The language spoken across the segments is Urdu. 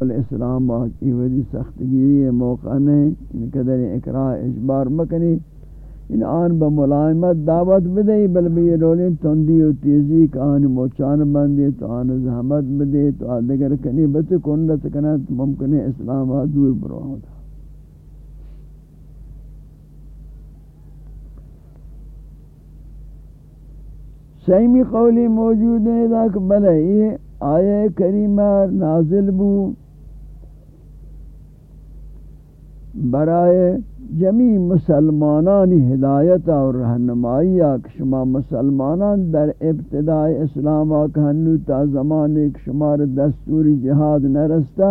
الاسلام باقی ودی سختگیری موقع نہیں ان قدر اقراء اجبار مکنی۔ ان آن با ملائمت دعوت بدئی بل بھی رولین تندی و تیزی کا آن موچان بندی تو آن زحمت بدئی تو آدگر کنی بس کنت کنت ممکن اسلام دور برو ہوتا سیمی قولی موجود ہے کہ بلے یہ آیے کریمہ نازل بو۔ برائے جمی مسلمانانی ہدایت اور رہنمائی شما مسلمانان در ابتداء اسلام آکھنو تا زمانے شمار دستوری جہاد نرستا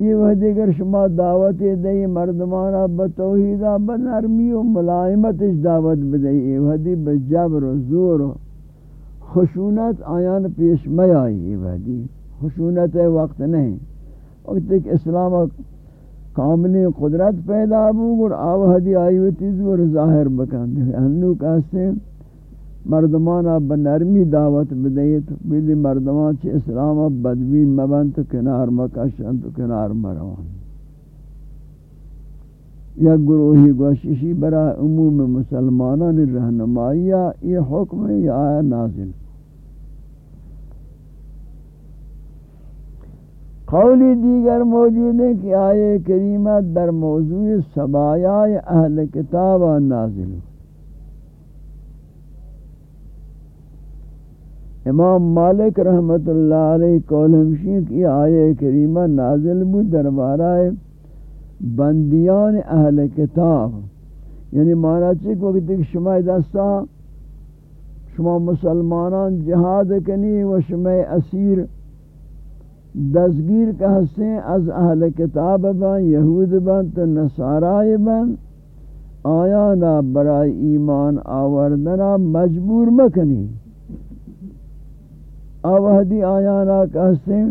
یہ وہ دیگر شما دعوت دئی، مردمانا بتوحیدہ بنرمی و ملائمت دعوت بدئی یہ وہ دی بجبر و زور و خشونت آیان پیش میں آئی یہ وہ دی۔ خشونت وقت نہیں۔ وقت ایک اسلام کاملی قدرت پیدا بو گر آوہدی آئیوتی زور ظاہر بکن انو کہتے مردمانا بنرمی دعوت بدیت بلی مردمان چی اسلام اب بدبین مبن تو کنار مکشن تو کنار مروان۔ یا گروہی گوششی برای عموم مسلمانان رہنمائی یہ حکم یہ آیا نازل۔ قولی دیگر موجود ہے کہ آئے کریمہ در موضوع سبایائے اہل کتاب نازل امام مالک رحمت اللہ علیہ قول ہمشی کی آئے کریمہ نازل بود دربارہ بندیان اہل کتاب۔ یعنی مانا چک وقت شما دستا، شما مسلمانان جہاد کنی و شما اسیر دستگیر کا حسیں از اہل کتاب بان یہود بان تو نصارائی بان آیا نا برای ایمان آوردنا مجبور مکنی؟ آوہدی آیا نا کہستے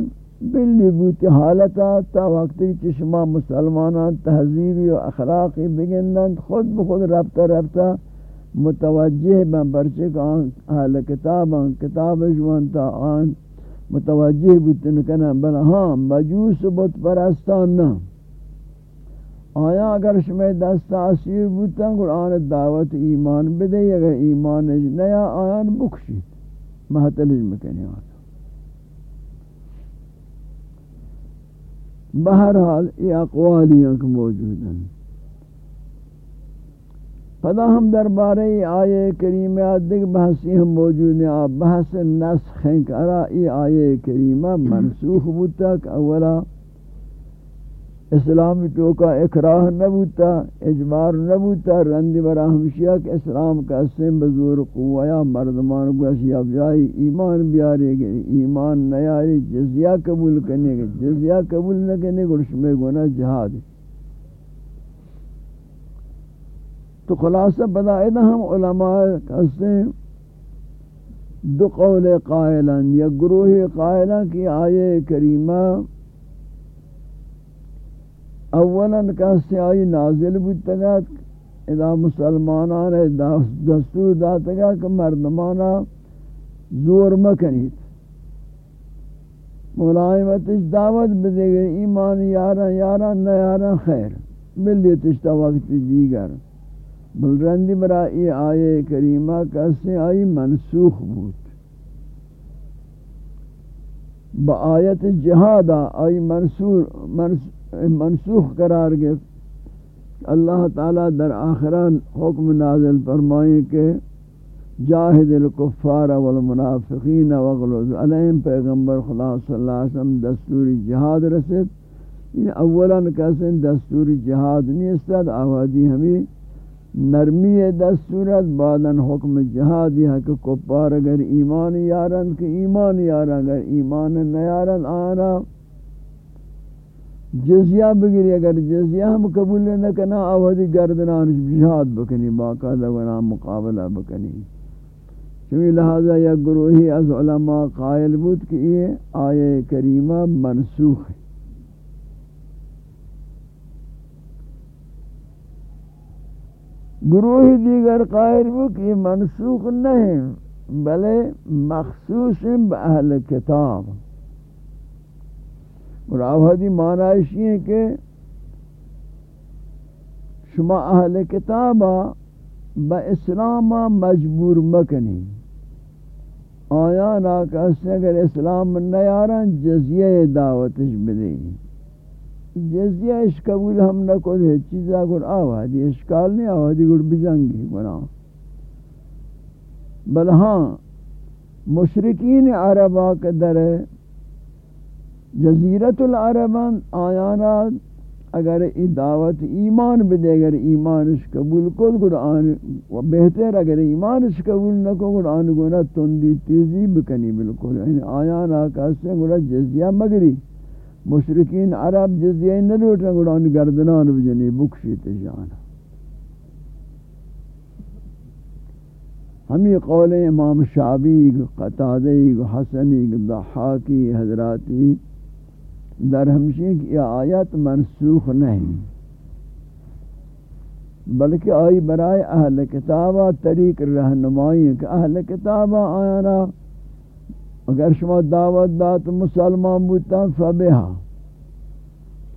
بلی بوتی حالتا تا وقتی چشما مسلمانان تہذیبی و اخلاقی بگندن خود بخود ربتا ربتا متوجہ بن برچک آن اہل کتاب، آن کتاب جوانتا آن متوجہ بودن کنا بل ہاں مجوس بت پرستان نہ آیا اگر شمی دست آسیر بودن، قرآن دعوت ایمان بدے اگر ایمان نیا آیان بکشید. محتلج مکنی آنا بہرحال یہ اقوالیاں موجود ہیں پدا ہم دربارے آئے کریمہ دیکھ بحثی ہم موجود ہیں آپ بحث نسخ ہیں کہ ارا ای آئے کریمہ منسوخ بوتا کہ اولا اسلامی ٹوکا اکراہ نبوتا اجبار نبوتا، رندی برا ہمشیہ کہ اسلام کا اسم بزور قویا مردمان گوشیا بیائی ایمان بیارے گئے ایمان نیاری، جزیہ قبول کرنے گئے جزیہ قبول نہ کرنے گئے گرشمے گونا جہاد ہے۔ تو خلاصہ بدائدہ ہم علماء کہتے ہیں، دو قول قائلا یا گروہ قائلا کی آیے کریمہ۔ اولا کہتے آئی نازل بودتگات اذا مسلمانان دستور داتگا کہ مردمانا زور مکنید۔ ملائمتش دعوت بدے گئے، ایمان یارا یارا نیارا خیر ملیتش تا وقت دیگر۔ بلرندی برا ای آیے کریمہ کیسے آئی منسوخ بود۔ با آیت جہادا آئی منسوخ قرار گئے۔ اللہ تعالی در آخران حکم نازل فرمائیں کہ جاہد الکفار والمنافقین وغلوز علیہم پیغمبر خدا صلی اللہ علیہ وسلم دستوری جہاد رسد یہ اولا کیسے دستوری جہاد نہیں استاد آوادی ہمیں نرمی دستورت بعدن حکم جہادی ہے کہ کپار اگر ایمان یارن کہ ایمان یارن اگر ایمان نیارن آنا جزیہ بگری اگر جزیہ ہم قبول نہ کنا آوہدی گردنان جہاد بکنی، باقاعدہ ونا مقابلہ بکنی۔ چونکہ لہذا یا گروہی از علماء قائل بود کہ یہ آیے کریمہ منسوخ ہے۔ گروہ دیگر قائل ہو کہ منسوخ نہیں، بلے مخصوص اہل کتاب۔ اور آوہدی معنی ہے کہ شما اہل کتابا با اسلام مجبور مکنی۔ آیا ناکہ اگر اسلام نیارن، جزیہ دعوتش بدے جزیہ اس قبول ہم نہ کو دے چیزا گر آوہدی اشکال نہیں آوہدی گر بجنگی گنا۔ بل ہاں مشرقین عربہ کے در جزیرت العربان آیانا اگر ای دعوت ایمان بدے، اگر ایمانش قبول کل قرآن و بہتر اگر ایمانش قبول نہ کو قرآن گونا تندی تیزی بکنی بالکل۔ یعنی آیان آکا سے گونا جزیہ مگری۔ مشرقین عرب جزیہ نہ لوٹنا قرآن گردنان بجنی، بکشی تجانا ہم یہ قول امام شعبی، قطادی، حسنی، ضحاکی، حضراتی، در ہمشی کی آیت منسوخ نہیں۔ بلکہ آئی برائے اہل کتابہ، طریق رہنمائی کہ اہل کتابہ آیانا اگر شما دعوت دات مسلمان بوتا فبہا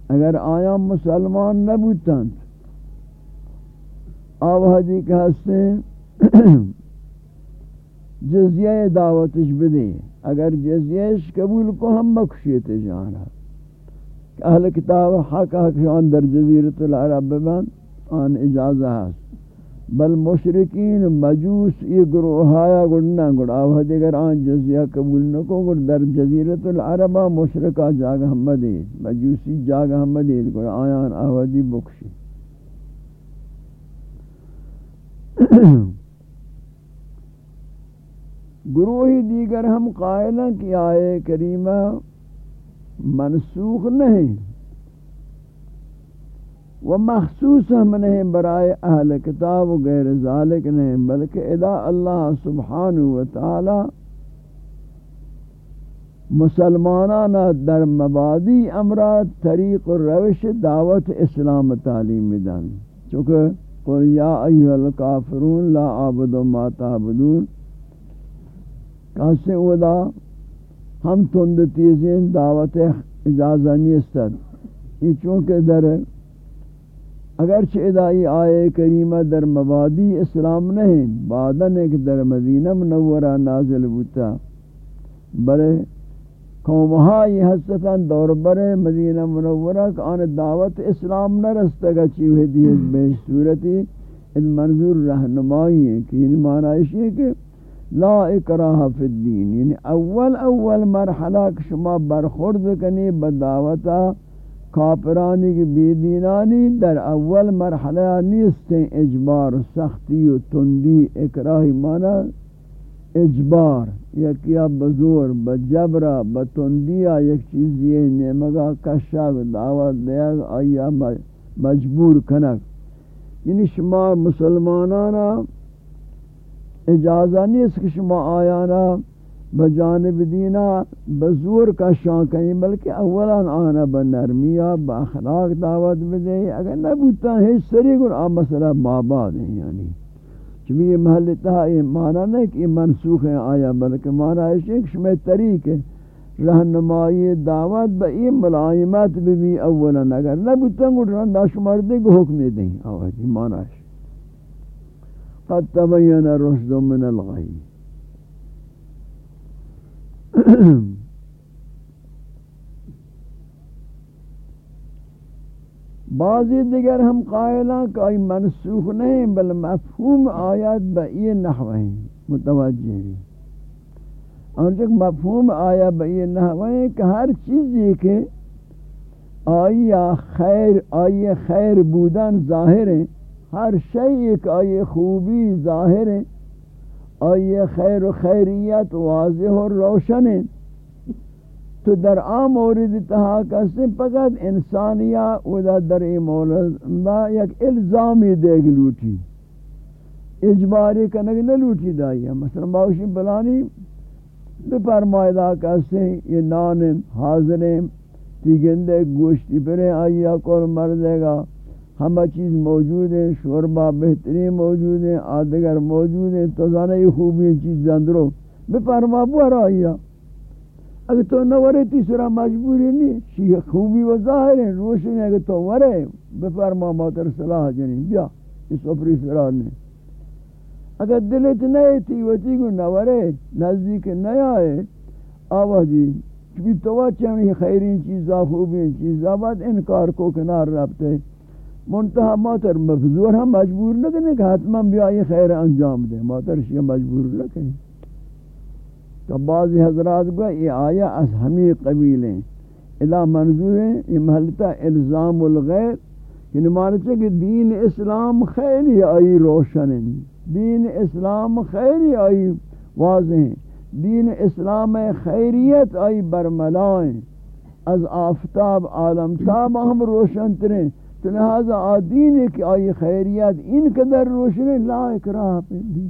اگر آیا مسلمان نہ بوتا آوہدی کہ ہستے جزیہ دعوتش بدے اگر جزیہش قبول کو ہم بخشیت جانا اہل کتاب حق حق شان در جزیرت العرب ببن آن اجازہ ہے بل مشرقین مجوس یہ گروہ آیا گڑنا گڑ آوہ دیگر آن جزیہ قبول نکو گڑ در جزیرت العرب مشرقہ جاگ حمدی مجوسی جاگ حمدی گڑ آیان آوہ دی بکشی۔ گروہی دیگر ہم قائلیں کہ آئے کریمہ منسوخ نہیں۔ وہ مخصوص ہم نہیں برائے اہل کتاب و غیر ذالک نہیں بلکہ ادا اللہ سبحانہ و تعالی مسلمانانا در مبادی امرات طریق و روش دعوت اسلام تعلیم دن چونکہ قل یا ایوہ الکافرون لا عابد ما تعبدون۔ کہاں ادا ہم تند دعوت اجازہ نیستد یہ چونکہ در اگرچہ ادائی آئے کریمہ در مبادی اسلام نہیں بعدن ایک در مدینہ منورہ نازل بوتا برے قومہائی حسطاً دور برے مدینہ منورہ کہ آن دعوت اسلام نہ رستگا چیوہ دیئے بے صورتی ان منظور رہنمائی ہیں کہ یعنی یہ معنی ہے کہ لا اکراہ فی الدین یعنی اول اول مرحلہ شما برخورد کنی بدعوتا کافرانی کی بیدینانی در اول مرحلہ نیستیں اجبار، سختی و تندی، اکراہی مانا اجبار یا کیا بزور بجبرہ بتندیا یک چیز یہ نعمگا کشک دعوت دیا آیا مجبور کنک۔ یعنی شما مسلمانانا اجازہ نہیں اس کہ شما آیانا بجانب دینا بزور کا شان کہیں بلکہ اولا آنا بنرمیا باخلاق دعوت بدے اگر نبوتا ہے سری گر آم مسئلہ ماباد ہیں یعنی. چمی یہ محل تہا یہ معنی نہیں کہ یہ منسوخ ہیں آیا بلکہ معنی ہے کہ شما طریق ہے رہنمائی دعوت با یہ ملائمت بھی اولا. اگر نبوتا گر رندہ شمار دے گو حکم دیں آواز معنی ہے قد تبين الرشد من الغي بعضی دیگر ہم قائلہ کہ آئی منسوخ نہیں، بل مفہوم آیات بئی نحو ہیں، متوجہ ہیں۔ انچک مفہوم آیا بئی نحو ہیں کہ ہر چیز یہ کہ آئی خیر آئی خیر بودن ظاہر ہیں۔ ہر شئی ایک آئی خوبی ظاہر ہے آئی خیر و خیریت واضح و روشن ہے تو در عام مورد تہا کسی پقد انسانیہ ودا در ای مولد یک الزامی دیگ لوٹی۔ اجباری کنگ نلوٹی دائی مثلا باوشی بلانی بپرمائی دا کسی یہ نان حاضریں تیگندے گوشتی پریں آئیا کول مردے گا۔ ہمہ چیز موجود ہیں، شوربہ بہترین موجود ہیں، آدگر موجود ہیں تو زانے یہ خوبی چیز اندرو بے پرما بوارا آیا اگر تو نہ ورے تیسرا مجبوری نہیں، شیخ خوبی و ظاہر ہیں، روشن ہے اگر تو ورے بفرما ماتر صلاح جنین۔ بیا، اس اپری سرار نے اگر دلت نہیں تھی وچی کو نہ ورے نزدیک نہیں آئے آوہ جی چبی تو چمی خیرین چیزا خوبین چیزا، بعد انکار کو کنار رابطے منتہا ماتر مفضور ہم مجبور نہ کرنے کہ حتما بیا یہ خیر انجام دے ماتر شیعہ مجبور نہ کرنے تو بعض حضرات کو یہ آیا از ہمی قبیل ہیں ادا منظور ہیں یہ محلتا الزام الغیر. یعنی مانتے کہ دین اسلام خیلی آئی روشن ہیں دین اسلام خیری آئی واضح ہیں دین اسلام خیریت آئی برملائیں از آفتاب عالم تاب ہم روشن تریں تو لہذا آدین ہے کہ آئی خیریت ان قدر روشن ہے لا اکراہ پہ دین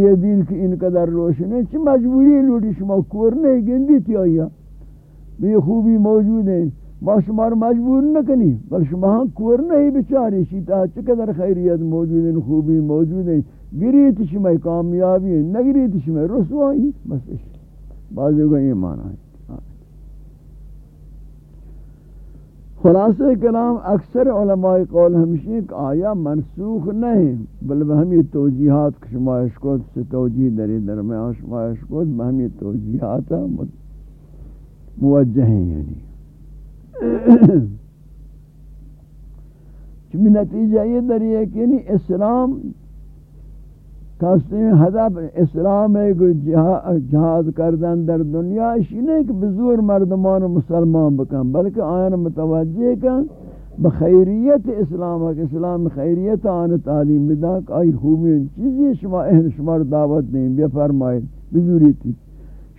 یہ دین کی ان قدر روشن ہے چی مجبوری لوٹی، شما کور نہیں گندی تھی آیا بھی خوبی موجود ہے ما شمار مجبور نہ کنی بل شما ہاں کور نہیں بچاری۔ شیطا چقدر خیریت موجود ہے خوبی موجود ہے گری تشمہ کامیابی ہے نگری تشمہ رسوائی، بس بعضی کو یہ معنی ہے خلاصہ کلام اکثر علماء قول ہمشی کہ آیا منسوخ نہیں بل ہمی توجیحات شمایش کو سے توجیح دری درمیان شمایش کو ہمی توجیحات موجہ ہیں یعنی۔ چمی نتیجہ یہ دری ہے کہ یعنی اسلام کہتے ہیں حضب اسلام جہاد کردن در دنیا اسی نہیں کہ بزور مردمان و مسلمان بکن، بلکہ آیان متوجہ کن بخیریت اسلام ہے، اسلام خیریت آن تعلیم بدا کہ آئی خوبی چیزی شما اہن شمار دعوت نہیں بے فرمائے بزوری تھی۔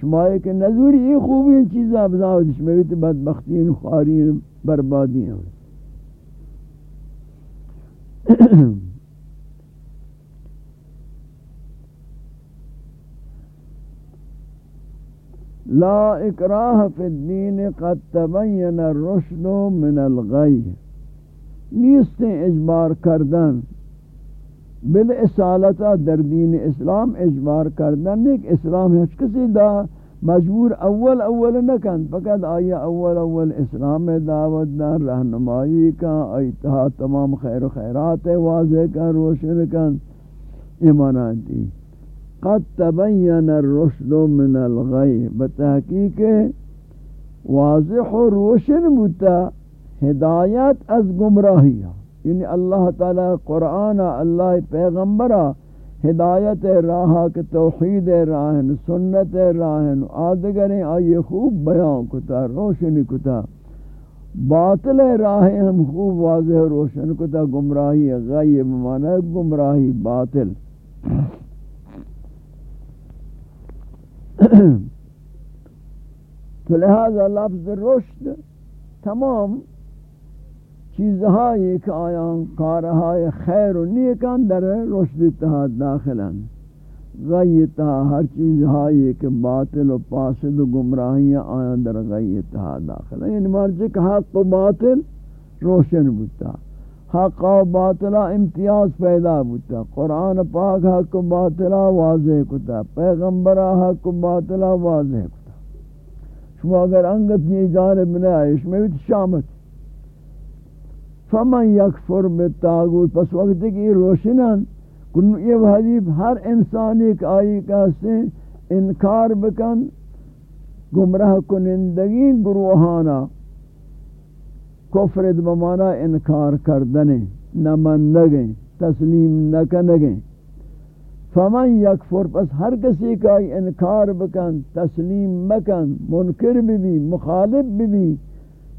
شما ہے کہ نظوری یہ خوبی چیزا بزاوت شما بیت بدبختین خوارین بربادی ہیں لا اکراہ فی الدین قد تبین الرشد من الغی. نیستیں اجبار کردن. بالاسالتا در دین اسلام اجبار کردن نیک اسلام ہے کسی دا مجبور اول اول نکن فقط آیا اول اول اسلام دعوت دن رہنمائی کا ایتہا تمام خیر و خیرات واضح کن روشن کن. ایمانات دی قد تبین الرشد من الغی بتحقیق واضح و روشن بتا ہدایت از گمراہی یعنی اللہ تعالی قرآن، اللہ پیغمبرہ ہدایت راہ کے توحید راہن سنت راہن آدگریں آئیے خوب بیان کتا، روشن کتا. باطل راہ ہم خوب واضح روشن کتا گمراہی غیب مانا گمراہی باطل. تو لہذا لفظ رشد تمام چیزہائی کہ آیان کارہائی خیر و نیکان در رشد اتحاد داخلن. غی اتحاد ہر چیزہائی کہ باطل و پاسد و گمراہیاں آیان در غی اتحاد داخلن. یعنی مرجع کہ حق و باطل روشن بودتا حق و باطلا امتیاز پیدا بودتا قرآن پاک حق و باطلا واضح کتا. پیغمبر حق و باطلا واضح کتا. شما اگر انگت یہ جانب نہ آئے اس میں بھی شامت. فمن یکفر بالتاغوت پس وقت کی روشنان کن یہ حدیث ہر انسان ایک آئی کہتے انکار بکن گمراہ کنندگی گروہانا. کفرت بمانا انکار کردنے، نہ مندگیں تسلیم نہ کنگیں۔ فمن یکفر، پس ہر کسی کا انکار بکن، تسلیم مکن، منکر بھی بھی مخالف بھی بھی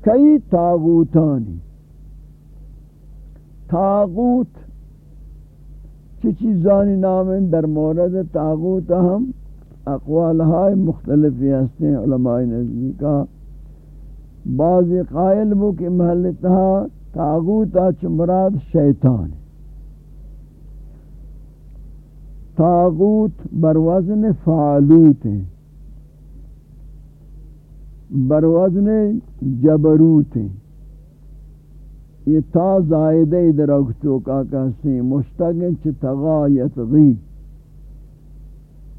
کئی تاغوتانی تاغوت چی چیزانی نامن در مورد تاغوت ہم اقوال ہائے مختلفی ہستے علماء نزدی کا بعض قائل بو کہ محلتہا تاغوتا چمراد شیطان تاغوت بروزن فعلوت ہیں بروزن جبروت ہیں یہ تا زائدہ درگتو کا کہتے ہیں مشتقن چھ تغایت غی۔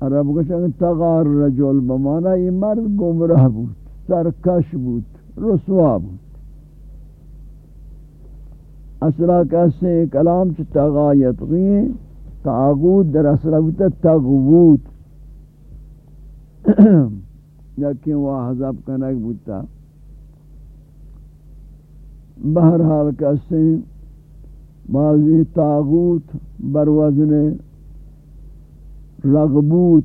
عرب گوشن تغار رجل بمانا، یہ مرد گمراہ بود، سرکش بود۔ رسوا بود. اصلا کہتے کلام چھ تغایت غیر تاغوت در اصلا بودتا تغووت لیکن وہ کنک بودتا. بہرحال کہتے ہیں بعضی تاغوت بروزن رغبوت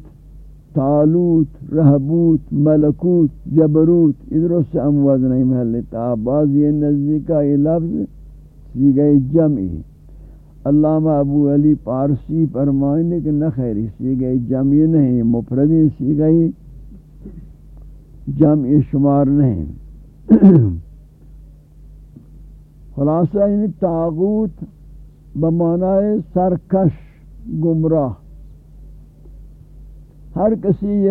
تالوت رہبوت، ملکوت، جبروت ادھر سے ہم وزن نہیں محلتا بعضی نزدیکہ یہ لفظ سیگئی جمعی علامہ ابو علی پارسی فرمائنے کہ نہ خیری سیگئی جمعی نہیں مفردی سیگئی جمعی شمار نہیں خلاصہ یعنی تاغوت بمعنی سرکش، گمراہ۔ ہر کسی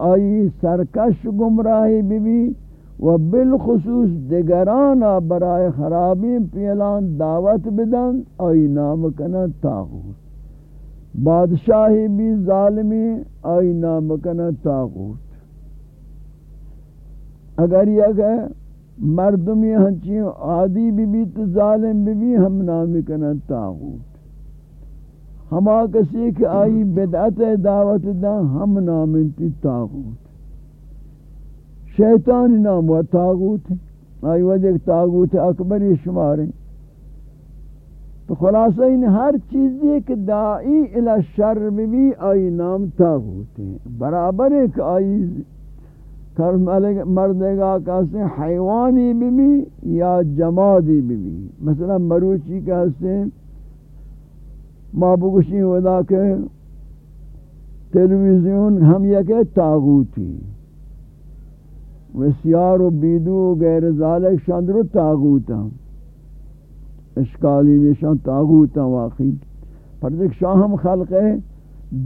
آئی سرکش گمراہی بھی بھی و بالخصوص دگرانا برای خرابی پیلان دعوت بدن آئی نام کنا تاغوت بادشاہی بھی ظالمی آئی نام کنا تاغوت اگر یک ہے مردمی ہنچی عادی بھی بھی تو ظالم بھی بھی ہم نامی کنن تاغوت ہما کسی کہ آئی بدعت دعوت دا ہم نامی تی تاغوت شیطانی نام و تاغوت آئی وجہ تاغوت اکبری شماریں تو خلاصہ ان ہر چیزی کہ دائی الى بھی بھی آئی نام تاغوت ہیں. برابر ایک آئی مردگا کہتے ہیں حیوانی بھی بھی یا جمادی بھی. مثلا مروچی کہتے ہیں ما بگوشی ودا کہ تلویزیون ہم یہ کہ تاغوتی وسیار و بیدو و غیر ذالک شاندرو تاغوتا اشکالی نشان تاغوتا واقعی. پر دیکھ شاہ ہم خلق ہے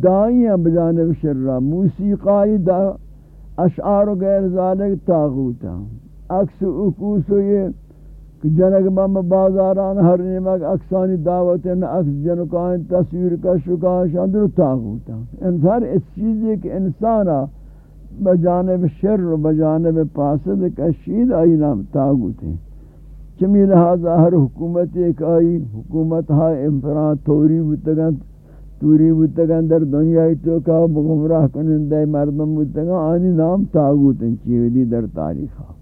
دائیاں بجانب شرہ موسیقائی دا اشعار و غیر ذالک تاغوتا اکس اکوس و یہ کہ جنگ بم بازاران ہر نمک اکسانی دعوت ان اکس جنکان تصویر کا شکاہ شاندر تاغوتا۔ انسان اس چیزی کہ انسانا بجانب شر و بجانب پاسد کشید آئی نام تاغوت ہیں چمی لہذا ہر حکومت ایک آئی حکومت ہا امپران توری بودتگن توری بودتگن در دنیای تو کا گمراہ کنندے مردم بودتگن آنی نام تاغوت ہیں چیویدی در تاریخ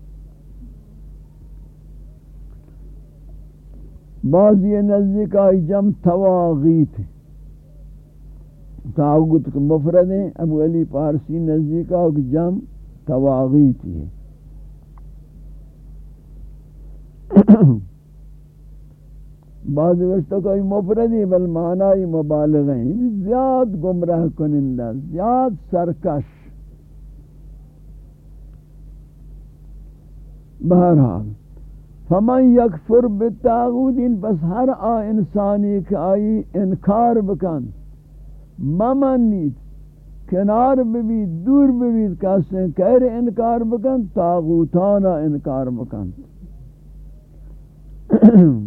تاریخا بعضی نزدیک آئی جم تواغیت ہیں تاغت کے مفرد ہیں۔ ابو علی پارسی نزدیکا جم تواغیت ہے۔ بعض وقت کوئی مفردی بل معنی مبالغ ہیں۔ زیاد گمراہ کنندہ، زیاد سرکش۔ بہرحال فمن یکفر بالتاغوت بس ہر آ انسانی کہ آئی انکار بکن۔ ممنید کنار بھی دور بھی کہتے ہیں کہہ رہے انکار بکن تاغوتانا انکار بکن۔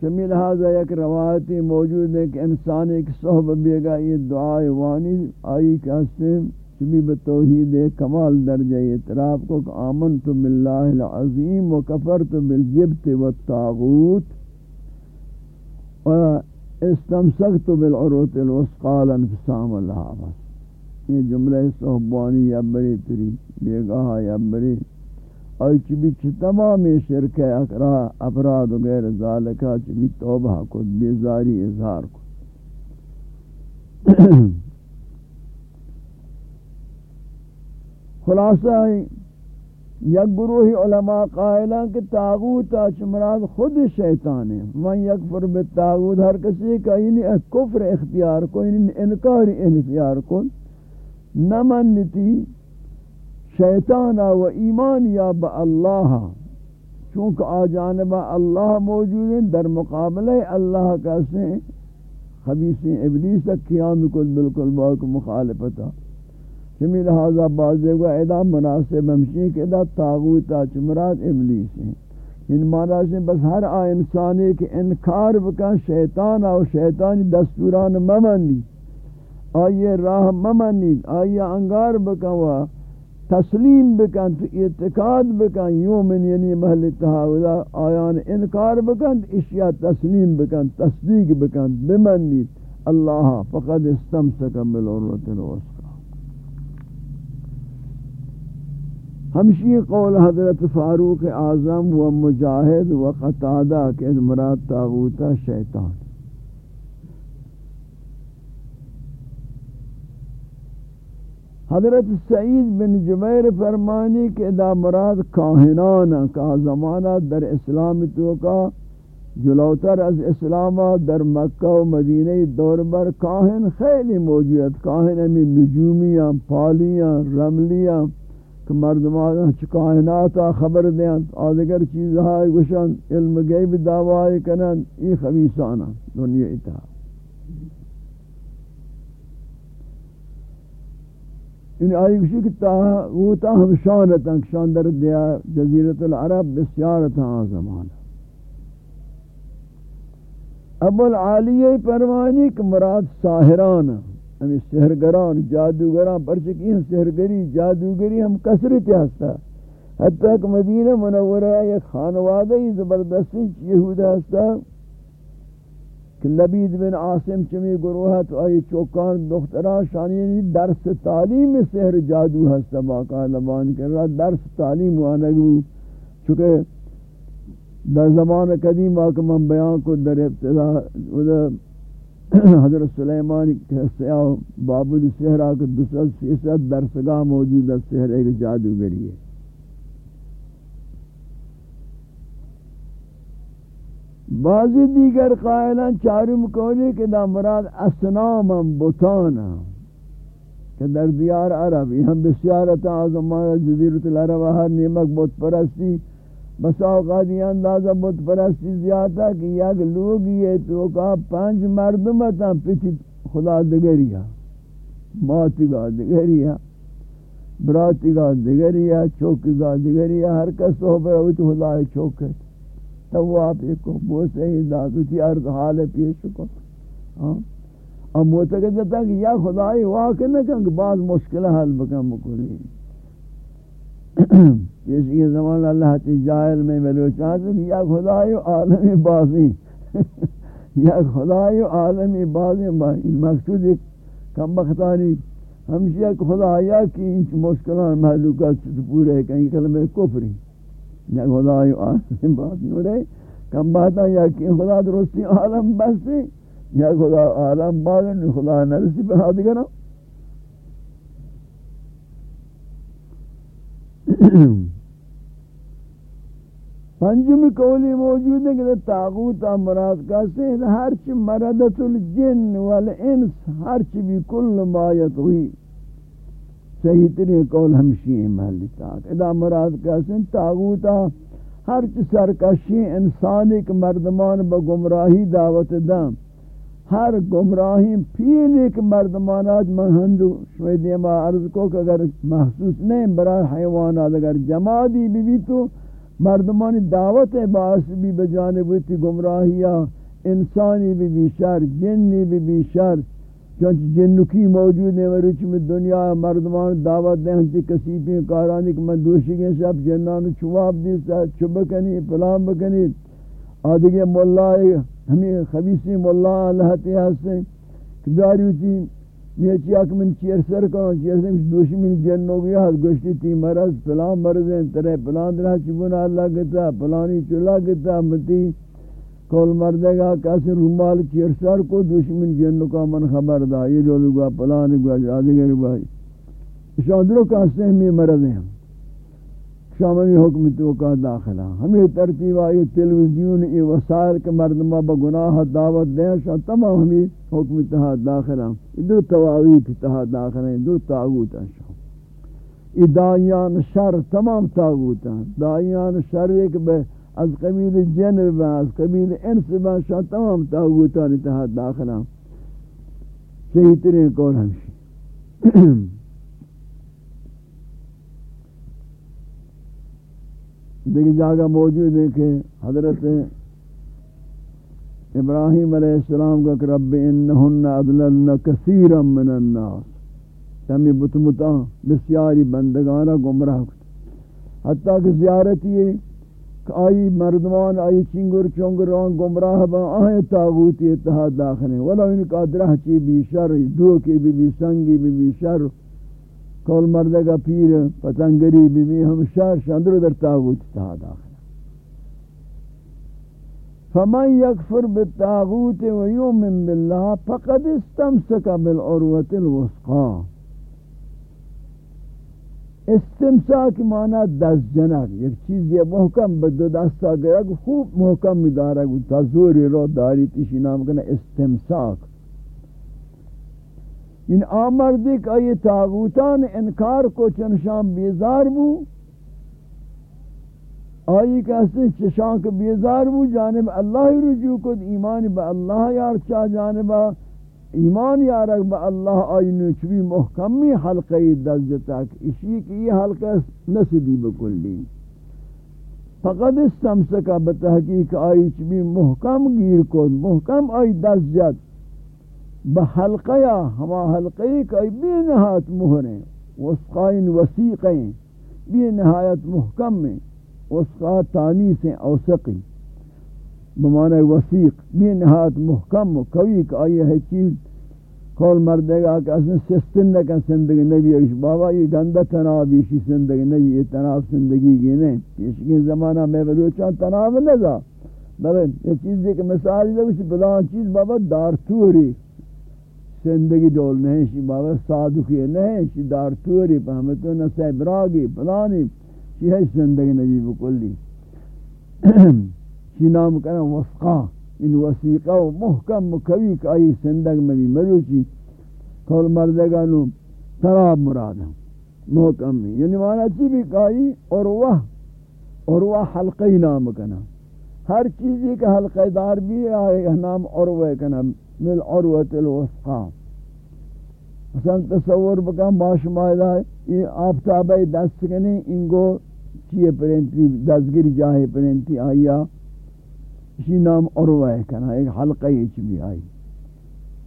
چمی لہذا ایک روایتی موجود ہے کہ انسان ایک صحبہ بیگا یہ دعائے وانی آئی کہتے ہیں چمی بتوحید کمال درجہ اعتراف کو کہ آمنت باللہ العظیم و کفرت بالجبت والتاغوت و استمسکت بالعروت الوسقال انفسام اللہ بس یہ جملہ صحبانی یا بری تری بیگاہ یا بری اور چبی چھ تمام شرک اکرا افراد و غیر ذالکہ چبی توبہ کو بیزاری اظہار کو خلاصہ یک گروہ علماء قائلہ کہ تاغوت چمراد خود شیطان ہے۔ من یکفر بالتاغوت ہر کسی کا یعنی کفر اختیار کو یعنی انکار اختیار کو نمنتی شیطان و ایمان یا با اللہ۔ چونکہ آ جانب اللہ موجود ہیں، در مقابلہ اللہ کا سے خبیث ابلیس تک قیام کل بالکل باق مخالفتا۔ چمی لہذا بازے کو ادا مناسب ہمشی کہ ادا تاغوتا چمرات ابلیس ہیں۔ ان مانا سے بس ہر آ انسانی کے انکار بکن، شیطان اور شیطانی دستوران ممنی۔ آئیے راہ ممنید آئیے انگار بکن تسلیم بکن، تو اعتقاد بکن۔ یومن یعنی محل تحاولا، آیان انکار بکن، اشیاء تسلیم بکن، تصدیق بکن بمنید اللہ فقد استمسک بالعروت الوسقى ہمشی قول حضرت فاروق اعظم و مجاہد و قطادہ کے مراد تاغوتا شیطان۔ حضرت سعید بن جبیر فرمانی کہ دا مراد کاہنان کا زمانہ در اسلام تو کا، جلوتر از اسلام در مکہ و مدینہ دور بر کاہن خیلی موجود کاہن امی نجومیاں پالیاں رملیاں کہ مردمان کائناتا خبر دیں آدھگر چیزہائی گوشن، علم غیب دعوائی کنن، ای خبیصانا دنیا اتحاد ان آئی گوشی کسی کی تاغوتا ہم شانتا شان در دیا، جزیرت العرب بسیارتا آزمان ابو العالیہ پروانی کہ مراد ساہران ہمیں سہرگران جادوگران پرچکی ہیں سہرگری جادوگری ہم کسرتی ہستا۔ حتی کہ مدینہ منورہ ایک خانوادہ ہی زبردستی یہودہ ہستا کہ لبید بن عاصم چمی گروہ تو آئی چوکان دختران شانی یعنی درس تعلیم سحر جادو ہستا باقا لبان کر رہا درس تعلیم وانگو چونکہ در زمان قدیم آکا من بیان کو در ابتدا حضرت سلیمان سیاہ بابل سحر آکا دوسر سیسد درسگاہ موجود ہے، سحر ایک جادوگری ہے۔ بعضی دیگر قائلان چارم کولی کہ دا مراد اسنام بطانا کہ در دیار عرب یہاں بسیارت آزمان، جزیرت العرب، ہر نیمک بت پرستی بس اوقات یہ اندازہ بت پرستی زیادہ کہ یک لوگ یہ تو کہا پانچ مردمتا پیچھے خدا دگریا ماتی گا دگریا براتی گا دگریا چوکی گا دگریا ہر کس تو پر خدا چوکت تواب کو بوسے ہی دادوتی ارد حال پیش کو۔ ہاں؟ اب معتقد تھا کہ یا خدای واقع نہ کہ بعض مشکل حل بکم بکلی۔ جس یہ زمان اللہ تی جاہل میں ملو چاہتا کہ یا خدای عالمی بازی۔ یا خدای عالمی بازی مقصود ایک کم بختانی ہمشیہ خدا یا کہ انچ مشکلان محلوکات پورے کہیں کلمہ کفری یا خدای خدا عالم بات نورے کم باتا یا کہ خدا درستی عالم بستی یا خدا عالم بات خدا نرسی پہ ہاتھ کرنا پنجم قولی موجود ہے کہ تاغوتا مراد کا سے ہر چی مردت الجن والانس، ہر چی بھی کل ما یتوی صحیح ترین قول ہمشی ہیں محلی تاک ادا مراد کہتے تاغوتا ہر چی سرکشی انسان ایک مردمان با گمراہی دعوت دم ہر گمراہی پین ایک مردمانات من ہندو شوی دیما عرض کو کہ اگر محسوس نہیں برای حیوانات اگر جماعی بھی بھی تو مردمانی دعوت باعث بھی بجانب ہوتی گمراہیہ انسانی بھی بھی شر جنی بھی بھی شر چونچہ جنکی موجود ہیں وروچ میں دنیا مردمان دعوت دیں ہنچی کسی بھی کارانی کہ میں دوشی گئے سب جنان چواب دی چوب کنی پلان بکنی. آدھگے مولا ہمیں خبیصی مولا اللہ تیہا سے کہ بیاری ہوتی میں چیا کہ من چیر سر کروں چیر سر دوشی من جن ہو گیا حد گوشتی تی مرض پلان مرض ہیں، ترے پلان درہ چبنا اللہ گتا پلانی چلا گتا، متی کول مردے گا کیسے رومال چیر سر کو دشمن جن کا من خبر دا، یہ جو لگا پلان گا جادی گئے بھائی، شاندرو کا سہمی مرض ہیں شاملی حکم تو کا داخلہ ہمیں ترتیب آئی تلویزیون ای وسائل کے مردمہ بگناہ دعوت دیں شاہ، تمام ہمیں حکم تہا داخلہ دو تواغیت تہا داخلہ دو تاغوت ہیں شاہ۔ ای دائیان شر تمام تاغوت ہیں۔ دائیان شر ایک بے، از قبیل جن و از قبیل انس و شان تمام تاغوتان اتحاد ہاں داخلہ صحیح ترین قول ہمشی۔ دیکھ جاگہ موجود ہے کہ حضرت ابراہیم علیہ السلام کو کہ رب انہن ادللن کثیرا من الناس۔ تمی بتمتا بسیاری بندگانا گمراہ کتا حتیٰ کہ زیارت یہ کہ آئی مردمان، آئی چنگر چنگر چنگران گمراہ با آئیں تاغوتی اتحاد داخلیں ولا ان کا درہ چی بھی شر، دو کی بھی بھی سنگی بھی بھی شر کول مردگا پیر پتنگری بھی بھی ہم شر شندر در تاغوت اتحاد داخلیں فمن يكفر بالطاغوت ويؤمن بالله، فقد استمسك بالعروة الوثقى استمساک معنی دست جنک یک چیز یہ محکم بدو دستا گیا خوب محکم می دارا تا زوری رو داری تیشی نام کنا استمساک. ان آمردی کہ یہ تاغوتان انکار کو چنشان بیزار بو. آئی کہتے ہیں چشان کے بیزار بو، جانب اللہ رجوع کو ایمان با اللہ یار چاہ جانب. ایمان یارک با اللہ آئی نوچوی محکمی حلقی دزتک اسی کی یہ حلقہ نصبی بکلی. فقد استمسکا بتحقیق آئی چوی محکم گیر کو محکم آئی دزت بحلقیا ہما حلقی کئی بے نہایت مہریں وسقائن وسیقیں، بے نہایت محکم میں اسقا تانی سے اوسقی۔ بمعنی وسیق بھی نہایت محکم و قوی کہ آئی ہے چیز کول مردے گا کہ اصلا سستن نکن زندگی نبی اگش بابا یہ گندہ تناب ایشی زندگی نبی، یہ تناب زندگی گی نہیں پیشکی زمانہ میں بلوچان تناب نزا بلے، یہ چیز دیکھ مثال دے اسی بلان چیز بابا دارتوری زندگی دول نہیں، شی بابا صادقی نہیں، شی دارتوری پہمتو نسے براغی پلانی چی ہے زندگی نبی بکلی چی نام کنا وفقا ان وسیقہ و محکم مکوی کہ آئی زندگ میں بھی مروچی کول مردگانو تراب مراد ہیں محکم میں یعنی مانا چی بھی کہائی اروہ اروہ حلقی نام کنا ہر چیزی کا حلقہ دار بھی آئے نام اروہ کنا مل عروت الوسقا مثلا تصور بکا باش مائدہ یہ آفتابہ دست کنی انگو چیئے پرنتی دستگیر جاہے پرنتی آیا. اسی نام عروہ ہے کنا ایک حلقہ یہ چی بھی آئی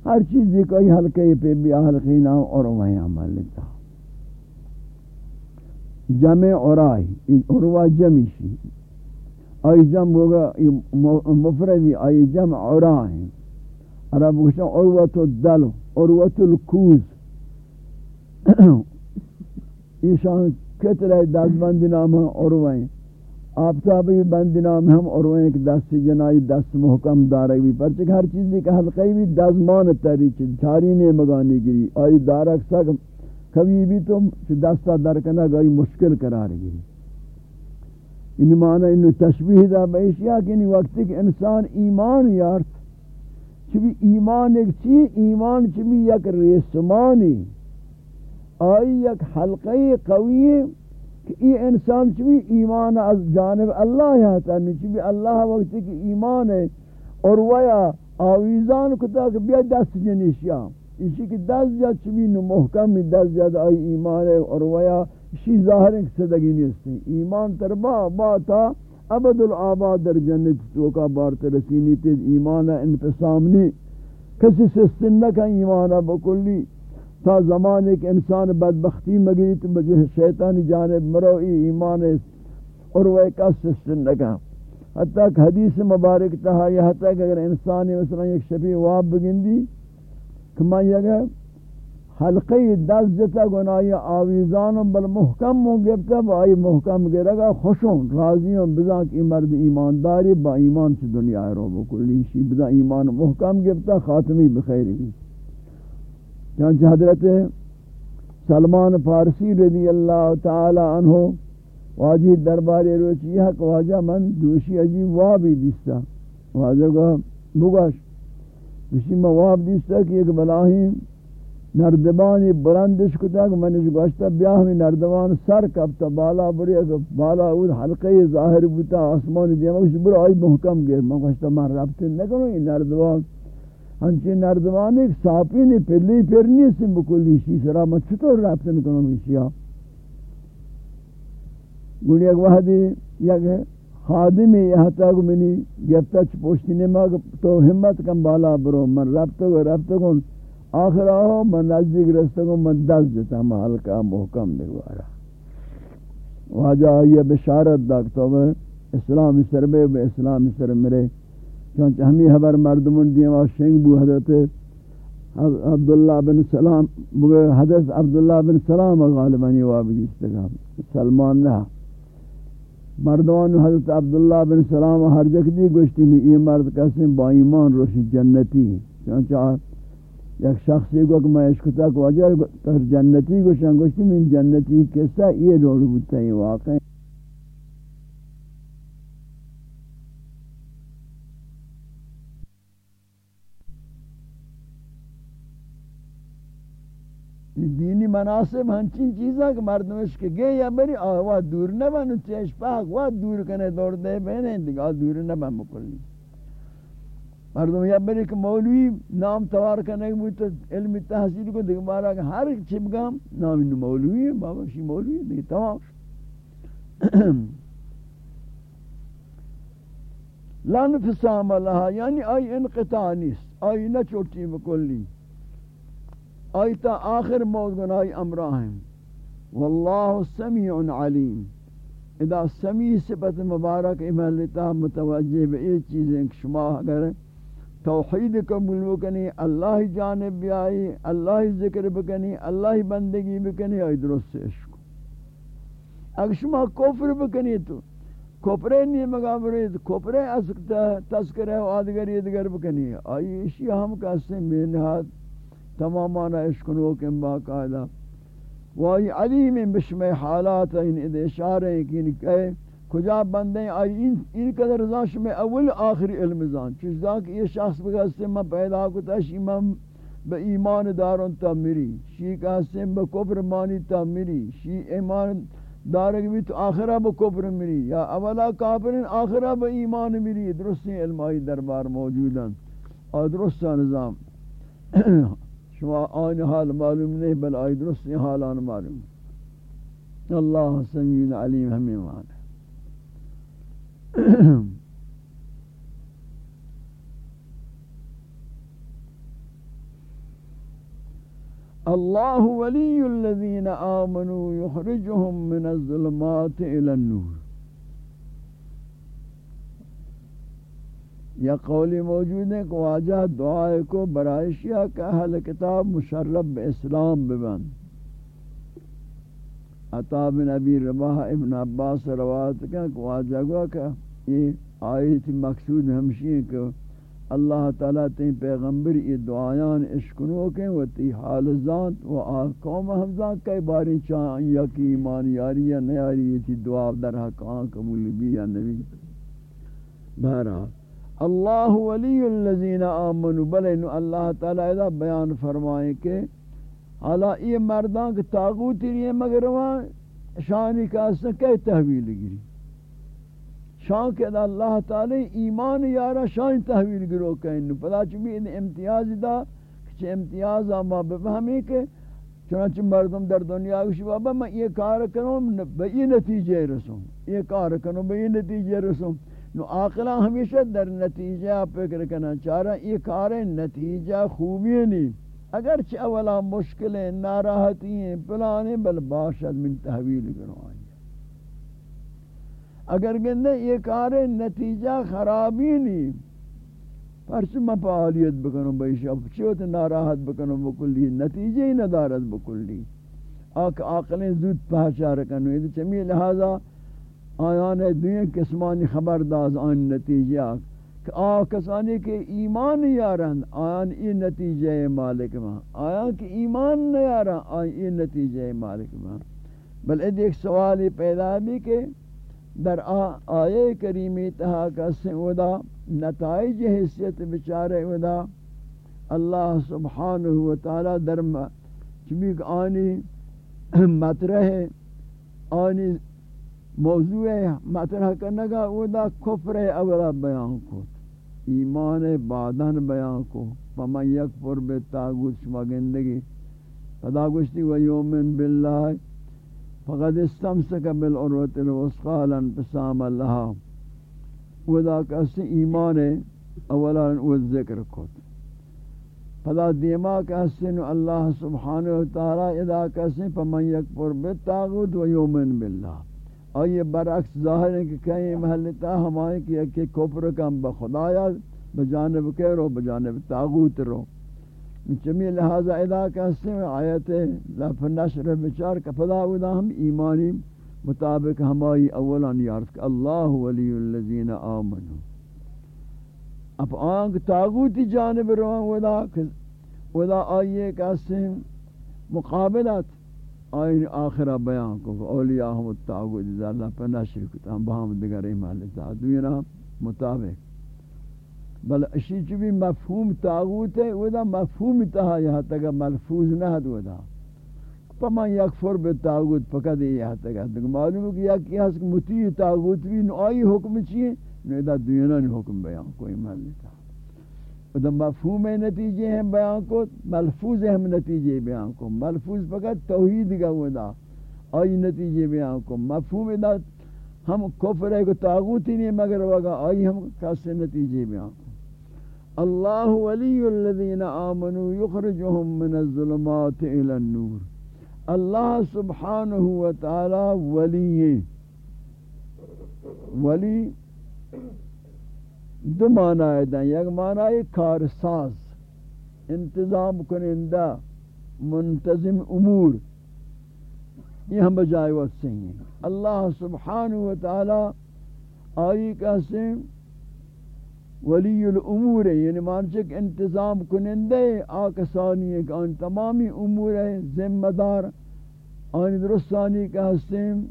ہر چیز کوئی حلقہ پہ بھی حلقی نام عروہ ہے عمل لیتا جمع عرائی عروہ جمعی شی آئی جمع ہوگا مفردی آئی جمع عراہ ہیں عرب گوشتا عروت الدل عروت الکوز ایشان کتر دست بندی نام ہیں عروہیں آفتابی بندی نام ہم عروہیں کہ دست جنائی دست محکم دارک بھی پرچک ہر چیز دی کہ حلقی بھی دزمان تری چیز چھاری نے مگانی گری آئی دارک سک کبھی بھی تو دستا درکنا گئی مشکل قرار گری ان معنی انو تشبیح دا بیشیا کہ ان وقت کہ انسان ایمان یارت چبی ایمان ایک چی ایمان چبی یک ریسمانی آئی یک حلقی قوی کہ یہ انسان چبی ایمان از جانب اللہ یہاں ہے چبی اللہ وقت کی ایمان ہے، اور ویا آویزان کتا کہ بیا دست جنیشیا۔ اسی کی دست جا چبی محکم، دست جا آئی ایمان ہے، اور ویا اسی ظاہر ہے کہ صدقی نیستی۔ ایمان تربا باتا ابد العباد در جنت تو کا بار ترسینی تیز ایمان انفسام نہیں کسی سستن نہ ایمان بکلی تا زمان ایک انسان بدبختی مگری تو بجہ شیطانی جانب مروئی ایمان اور وہ ایک سستن نہ کہ حتیٰ کہ حدیث مبارک تہا یہ حتیٰ کہ اگر انسانی مثلا ایک شفی واب بگندی کہ میں حلقی دست جتا گناہی آویزانوں بل محکم مو گفتا با آئی محکم گرگا خوشون راضیوں بزا کہ مرد ایمانداری با ایمان سے دنیا رو بکلی شی بزا ایمان محکم گفتا خاتمی بخیری بھی چانچہ حضرت سلمان فارسی رضی اللہ تعالی عنہ واجی درباری روچی حق واجہ من دوشی عجیب وابی دیستا. واجہ کو بگاش دوشی میں واب دیستا کہ ایک بلاہیم نردبانی بلندش کتا کہ میں نے گوشتا بیاہ میں نردبان سر کبتا بالا بری اگر بالا اود حلقی ظاہر بوتا، آسمانی دیما کچھ برا آئی محکم گیر۔ میں گوشتا من ربطی نکنو یہ نردبان۔ ہنچی نردبان ایک ساپی نہیں پلی پھرنی سن بکلی شی سرا میں چطور ربطی نکنو میشیا گوڑی ایک وحدی یک خادمی یہاں تک منی گفتا چھ پوشتی نما تو ہمت کم بالا برو، من ربتا گو ربتا گو۔ آخر آہو، من نزدیک رستا گو من دست جتا محل کا محکم دیوارا واجہ آئیے بشارت داکتا گو اسلام سر بے بے اسلام سر مرے۔ چونچہ ہمیں حبر مردمون دیم آ شنگ بو حضرت عبداللہ بن سلام حضرت عبداللہ بن سلام غالبانی وابدی استقام سلمان رہا مردوان حضرت عبداللہ بن سلام ہر جگ دی گوشتی نو، یہ مرد کسی با ایمان روشی جنتی چونچہ یک شخصی کو کہ میں عشق تک وجہ تر جنتی گوشن، گوشتی من جنتی کسا یہ روڑ بودتا ہے واقع دینی مناسب ہنچین چیزاں کہ مردمش کے گئے یا بری آوا دور نہ بنو چیش پاک وا دور کنے دور دے بہنے دیگا دور نہ بن بکلی مردم یا بری کہ مولوی نام توار کرنے کی تو علم تحصیل کو دیکھ مارا کہ ہر ایک چپگام نام انو مولوی ہے بابا شی مولوی ہے دیکھ تمام لانفسام اللہ یعنی آئی انقطاع نیست. آئی نہ چوٹی بکلی آیتا آخر موت گناہی امراہم واللہ سمیع علیم. ادا سمیع صفت مبارک امالتا متوجہ بے یہ چیزیں شما اگر توحید قبول بکنی، اللہ جانب بیائی، اللہ ذکر بکنی، اللہ بندگی بکنی، آئی درست عشق اگر شما کفر بکنی تو کفرے نہیں مقابرے تو کفرے تذکرہ و آدگری ادگر بکنی۔ آئی اشیاء ہم کہتے ہیں بے نہاد تمامان عشق نوکم باقاعدہ۔ وائی علیم بشم حالات ان اد اشارے کہ کہ کجا بندے آئی؟ ان ان قدر زاش میں اول آخری علم زان. چیز دا کہ یہ شخص بگا سے میں پیدا کو تش امام بے ایمان دارن تا میری. شی کا سے بے کفر مانی تا میری. شی ایمان دارگ بھی تو آخرہ بے کفر میری. یا اولا کافرین آخرہ بے ایمان میری. درست علم آئی دربار موجودن. اور درست نظام. شما آن حال معلوم نہیں، بل آئی درست حالان معلوم. اللہ سمیع علیم ہمیں معنی اللہ ولی الذین آمنوا یخرجهم من الظلمات الى النور۔ یا قولی موجود ہے کہ واجہ دعائے کو برائشیا کا اہل کتاب مشرب اسلام ببند۔ عطا بن ابی رباہ ابن عباس روایت کا کہ واجہ گوا کہ یہ آیت مقصود ہمشی ہے کہ اللہ تعالیٰ تین پیغمبر یہ دعایان اشکنو کے و تی حال ذات و قوم حمزان کئی باری چاہاں یا کی ایمان یاری یا نیاری یہ تھی دعا در حق آن قبول بھی یا نبی۔ بہرحال، اللہ ولی الذین آمنوا، بلے اللہ تعالی ادا بیان فرمائے کہ حالا یہ مردان کے تاغوتی نہیں مگر وہاں شانی کا اسن کئی تحویل گری۔ شان کہ اللہ تعالی ایمان یارا شان تحویل گرو کہیں۔ پدا چمی امتیاز دا، کہ امتیاز آما بفہمی کہ چنانچہ مردم در دنیا کشی بابا، میں یہ کار کروں بئی نتیجے رسوں۔ یہ کار کروں بئی نتیجے رسوں۔ نو عاقلہ ہمیشہ در نتیجہ فکر کرنا چاہ رہا، یہ کار نتیجہ خوبی نہیں۔ اگرچہ اولا مشکلیں ناراحتی ہیں پلانے بل باشد من تحویل کرو اگر گندے یہ کار نتیجہ خرابی نہیں پرچ میں فعالیت بکنوں بیشی اب چوت ناراحت بکنوں بکلی نتیجہ ہی ندارت بکلی آکھ عاقلیں زود پہچا رکنو یہ چمی لہذا آیان دنیا قسمانی خبرداز آن نتیجہ کہ آ کسانی کے ایمان یارن، آیان ای نتیجہ مالک ماں آیان کہ ایمان نیارن، آیان ای نتیجہ مالک ماں بل اد ایک سوالی پیدا بھی کہ در آئے کریمی تہا کسی ودا نتائج حیثیت بچارے ودا اللہ سبحانہ وتعالی در چمیک آنی مطرح، آنی موضوع مطرح کرنے کا وہ کفر اولا بیان کو ایمان بادن بیان کو۔ فمن یکفر بالتاغوت شما گندگی۔ فدا گشتی و یومن باللہ۔ فقد استمسک بالعروت الوسقى لانقسام لها ودا کسی ایمان اولا و ذکر کت پدا دیما کسی نو اللہ سبحانہ وتعالی ادا کسی فمن یکفر بالتاغوت و یومن باللہ۔ اور یہ برعکس ظاہر ہے کہ کہیں محلتا ہمائیں کہ ایک کفر کم بخدایا بجانب کے رو بجانب تاغوت رو۔ چمی لہذا ادا کسی آیت لف نشر بچار کفدا ودا ہم ایمانی مطابق ہمائی اولا یارت کہ اللہ ولی الذین آمنوا اب آنگ تاغوتی جانب روان ودا ودا آئیے کسی مقابلت آئین آخرہ بیان کو اولیاء ہم التاغوت اذا اللہ پر نشر کتا ہم بہم دگر ایمان لیتا دوینا مطابق۔ بل اشی چوی مفہوم تاغوت ہے ودا مفہوم تہا یہاں تک ملفوظ نہ ہے ودا پما یکفر به تاغوت فقط یہ تک ہے معلوم ہے کہ یا کی ہس متی تاغوت بھی نو آئی حکم چیئے، نو دا دینا نے حکم بیان کوئی مل لیتا ودا مفہوم نتیجے ہیں بیان کو، ملفوظ ہم نتیجے بیان کو۔ ملفوظ فقط توحید کا ودا آئی نتیجے بیان کو۔ مفہوم دا، ہم کفر ہے کہ تاغوت ہی نہیں، مگر وگا آئی ہم کیسے نتیجے بیان کو۔ اللہ ولی الذین آمنوا یخرجهم من الظلمات الى النور۔ اللہ سبحانہ و تعالی ولی ولی دو معنی دیں یک معنی کارساز. انتظام کنندہ منتظم امور. یہ ہم بجائے وقت سے ہیں. اللہ سبحانہ و تعالی آئی کہتے ہیں ولی الامور یعنی مانچک انتظام کنندے آکسانی ایک آن تمامی امور ذمہ دار. آن درستانی کا حسن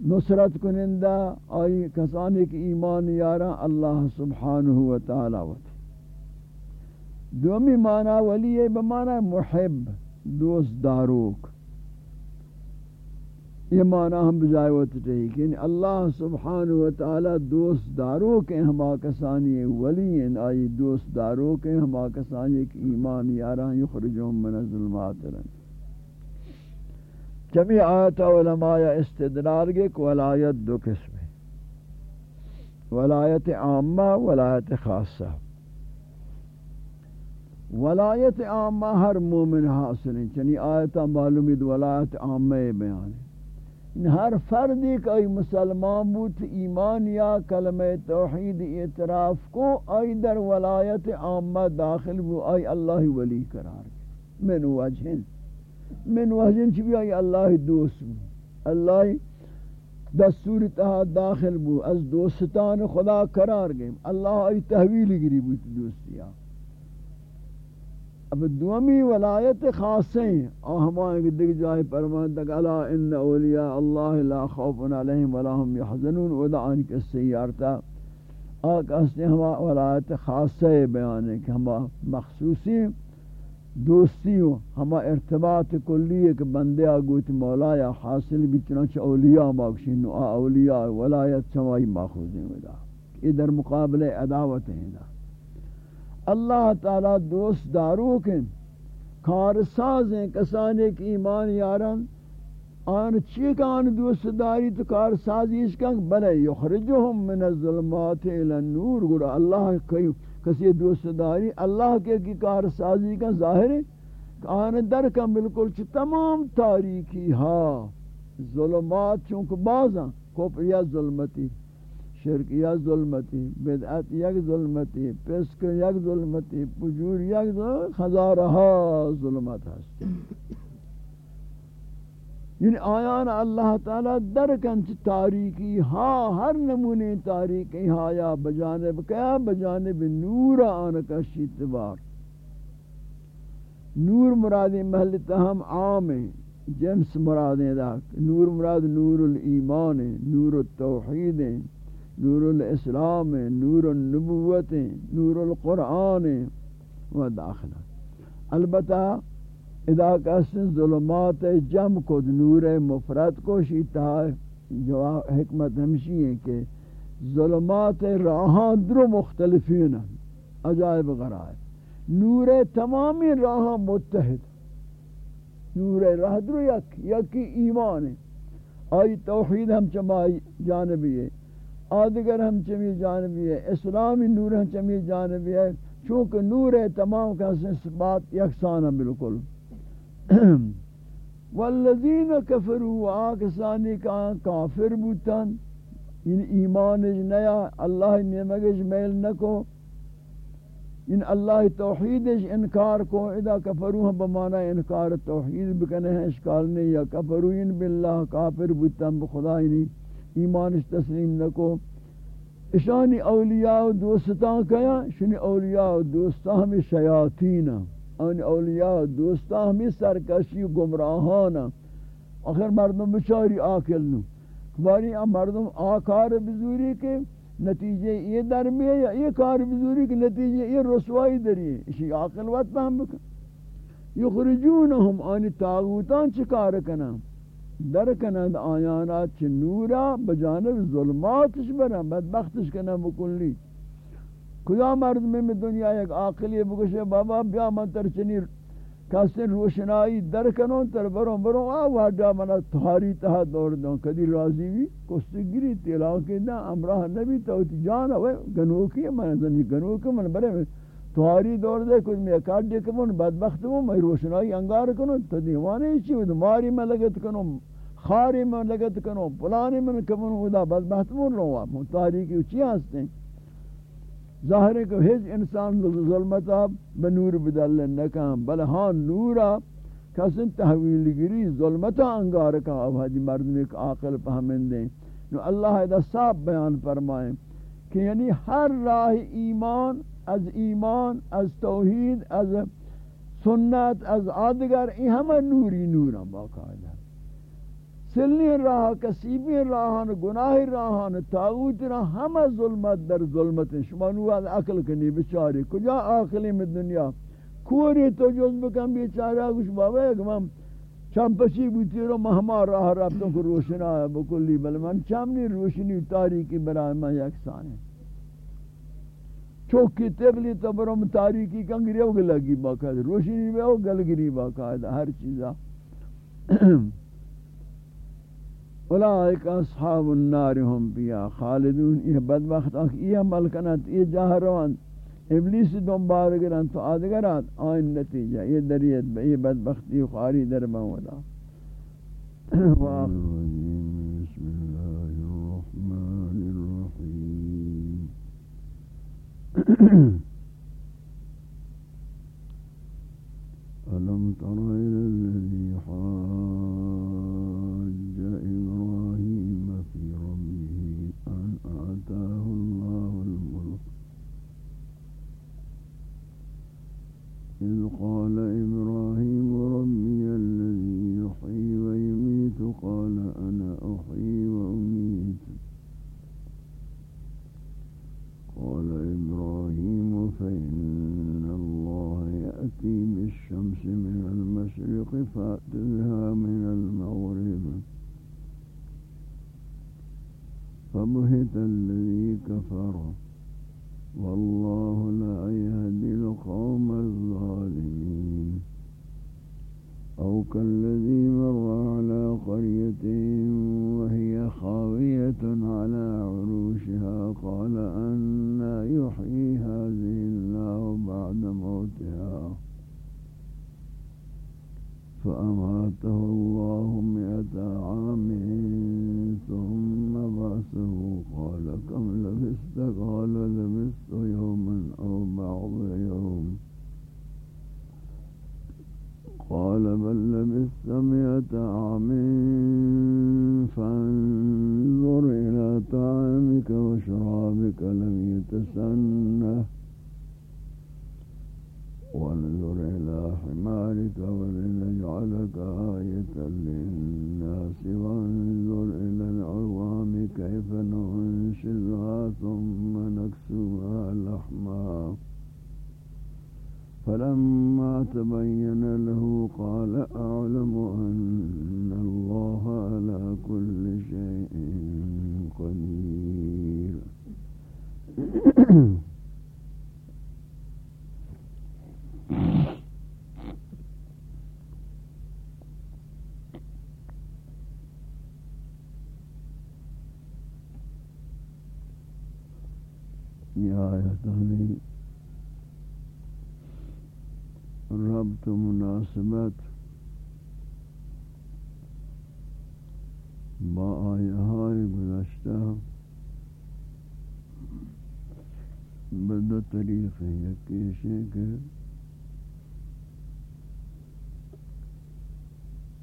نصرت کنندہ، آئی کسانی کی ایمان یارا اللہ سبحانہ و تعالی وتی دومی معنی ولی ہے بمعنی محب، دوست داروک۔ یہ معنی ہم بجائے ہوتے تھے کہ یعنی اللہ سبحانہ و تعالی دوست دارو کے ہما کسانی ولی ہیں، آئی دوست دارو کے ہما کسانی کی ایمان یاران یخرجون من الظلمات رن جمعی آیت علماء استدلال کے ولایت دو قسم ہے ولایت عامہ، ولایت خاصہ۔ ولایت عامہ ہر مومن حاصل یعنی ہے چنی آیت معلومی ولایت عامہ بیان ہے۔ ہر فردی کوئی مسلمان بود ایمان یا کلمہ توحید اعتراف کو آئی در ولایت عامہ داخل بو، آئی اللہ ولی قرار۔ من وجہن من وجہن چی بھی آئی اللہ دوست بو، اللہ دستور تہا داخل بو، از دوستان خدا قرار گئے اللہ آئی تحویل گری بود دوستیاں۔ اب دومی ولایت خاص ہیں۔ اور ہمارے دیکھ جائے فرمان تک، الا ان اولیاء اللہ لا خوف علیہم ولا هم يحزنون ودا ان کے سیارتا آقا اس نے ہما ولایت خاصہ بیان ہے کہ ہما مخصوصی دوستی ہو ہما ارتباط کلی ہے کہ بندے آگوت مولا یا حاصل بھی چنانچہ اولیاء ماکشین اولیاء ولایت چمائی ماخوذ ہیں ودا ادھر مقابل عداوت ہیں دا۔ اللہ تعالی دوست دارو کے کار ہیں کسانے کی ایمان یاران۔ آن چی کا آن دوست داری تو کار سازی اس کا بلے یخرجہم من الظلمات الى النور۔ گوڑا اللہ کئی کسی دوست داری، اللہ کے کی کار سازی کا ظاہر ہے؟ آن در کا بالکل تمام تاریکی ہاں ظلمات چونکہ بعضاں کفر یا ظلمتی، شرک یا ظلمتی، بدعت یک ظلمتی، پسک یک ظلمتی، پجور یک ظلمتی خزارہا ظلمت ہستی یعنی آیان اللہ تعالی درکن چی تاریکی ہاں ہر نمونے تاریکی ہاں یا بجانب کیا؟ بجانب نور آنکا شیطبار نور مرادی محلتا ہم عام ہیں، جنس مرادیں دا۔ نور مراد نور الایمان نور التوحید نور الاسلام نور النبوت نور القرآن و داخلہ البتہ ادا کسن ظلمات جم کو نور مفرد کو شیطہ جواب حکمت ہمشی ہے کہ ظلمات راہاں درو مختلفین عجائب غرائب۔ نور تمامی راہاں متحد۔ نور راہ درو یک، یکی ایمان ہے۔ آئی توحید ہم چمائی جانبی ہے۔ آدگر ہم چمی جانبی ہے۔ اسلامی نور ہم چمی جانبی ہے۔ چونکہ نور تمام کا بات یکسانہ بالکل۔ والذین کفروا آکسانی کا کافر بوتن، ان ایمان نیا، اللہ نمگش میل نکو ان اللہ توحید انکار کو ادا کفرو ہم بمانا انکار توحید بکنے ہیں اشکال نہیں، یا کفرو ان باللہ کافر بوتن، بخدا ایمان تسلیم نکو اشانی اولیاء و دوستان کیا، شنی اولیاء و دوستان ہمیں شیاطین۔ ان اولیاء و دوستان ہمیں سرکشی و گمراہان آخر مردم بچاری آکل نو۔ کباری مردم آکار بزوری کے نتیجے یہ درمی ہے یا یہ کار بزوری کے نتیجے یہ رسوائی دری ہے اسی آکل وقت پہم بکن یخرجونہم آنی تاغوتان چکار کنم در کنند آیانات چه نورا بجانب ظلماتش برن، بدبختش کنن بکلی کجا مرد میں دنیا ایک عاقلی بکشے بابا بیا من تر چنی کسی روشنائی در کنون تر برون برون آوہ جا منا تحاری تہا دور دون کدی راضی بھی کستی گری تیلاو کے دا امراہ نبی توتی جانا وے گنوکی من زنی گنوکی من برے میں تہاری دور دے کچھ میں اکاڑ دے کمون بدبخت ہوں میں روشنائی انگار کنوں تو دیوانے چی ہوئی ماری میں لگت کنوں خاری میں لگت کنوں پلانی میں کمون ہودا بدبخت مون رو آپ تاریکی اچھی ہستے ہیں؟ ظاہر ہے کہ ہیچ انسان ظلمتا بنور بدل نکام۔ بل ہاں نورا کسن تحویل گری ظلمتا انگار کا اب مردم ایک عاقل پہمن دیں نو اللہ ایدہ صاحب بیان فرمائیں کہ یعنی ہر راہ ایمان، از ایمان، از توحید، از سنت، از آدگر این همه نوری نورا باقاعدہ۔ سلنی راہ کسیبی راہان گناہ راہان، تاغوت راہ ہمہ ظلمت در ظلمت. شما نواد عقل کنی بچاری کجا آخلی میں دنیا؟ کوری تو جز بکن بیچارہ کچھ بابا ایک من چمپشی بوتی رو مہما راہ رابطوں کو روشنا ہے بکلی. بل من چمنی روشنی تاریکی برای من یکسان ہے چوکی تبلی تو برم تاریکی کنگری او گلگی باقاعدہ روشنی میں او گلگری باقاعدہ ہر چیزا. اولئک اصحاب النار هم بیا خالدون۔ یہ بدبخت اخ یہ عمل کنت یہ جاہروان ابلیس دنبال گرن تو آدگرات آئین نتیجہ، یہ دریت، یہ بدبختی خاری در مولا بسم اللہ الرحمن الرحیم۔ ألم تر إلى الذي حاج إبراهيم في ربه أن آتاه الله الملك إذ قال إبراهيم ربي الذي يحيي ويميت قال أنا أحيي وأميت قال إبراهيم فإن الله يأتي بالشمس من المشرق فأت بها من المغرب فبهت الذي إلى حمارك ولنجعلك آية للناس. وانظر إلى العظام كيف ننشزها ثم نكسوها لحماً. فلما تبين له قال أعلم أن الله على كل شيء قدير. ہمیں ربط و مناسبت. با آیه های گذشته بدو طریق ہے یکیش که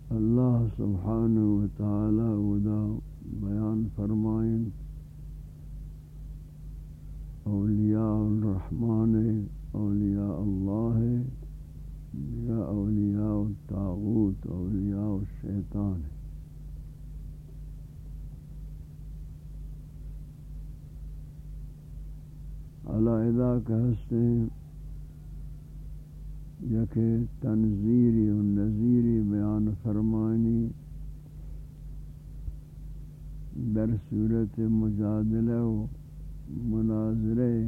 اللہ سبحانہ و تعالی ودا بیان فرمائیں اولیاء الرحمن، اولیاء اللہ، یا اولیاء الطاغوت، اولیاء الشیطان۔ علیحدہ کا ہستے ہیں یک تنظیری و نظیری بیان فرمانی در صورت مجادلہ و مناظرے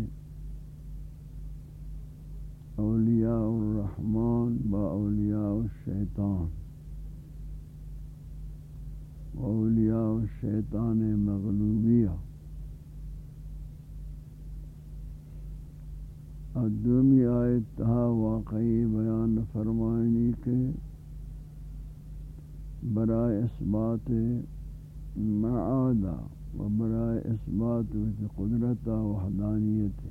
اولیاء الرحمن با اولیاء الشیطان اولیاء الشیطان مغلوبیہ۔ ادومی آیت تہا واقعی بیان فرمائنی کے برائے اثبات معادہ و برائے اثبات قدرت و حدانیت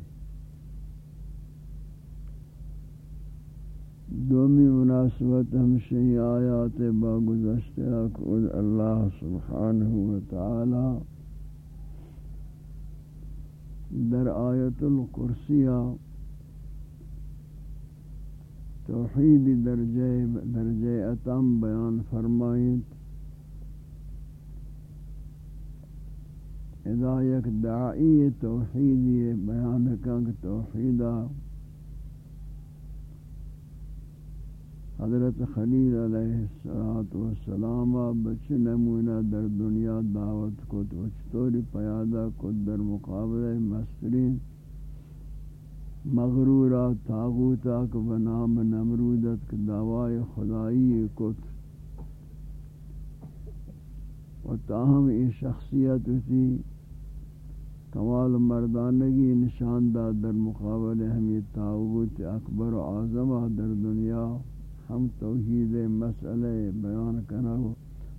دومی مناسبت ہمشی آیات با گزشتہ قد اللہ سبحانہ وتعالی در آیت القرسیہ توحید درجہ درجہ اتم بیان فرمائیں اذا یک دعائی توحیدی بیان کنگ توحیدہ حضرت خلیل علیہ السلام بچ نمونہ در دنیا دعوت کو تو چطوری پیادہ کو در مقابلہ مسترین مغرورا تاغوتا کو بنام نمرودت کے دعوی خدائی کت. و تاہم یہ شخصیت تھی کمال مردانگی نشان داد. در مقابل ہمیں تاغوت اکبر و اعظمہ در دنیا ہم توحید مسئلہ بیان کنگ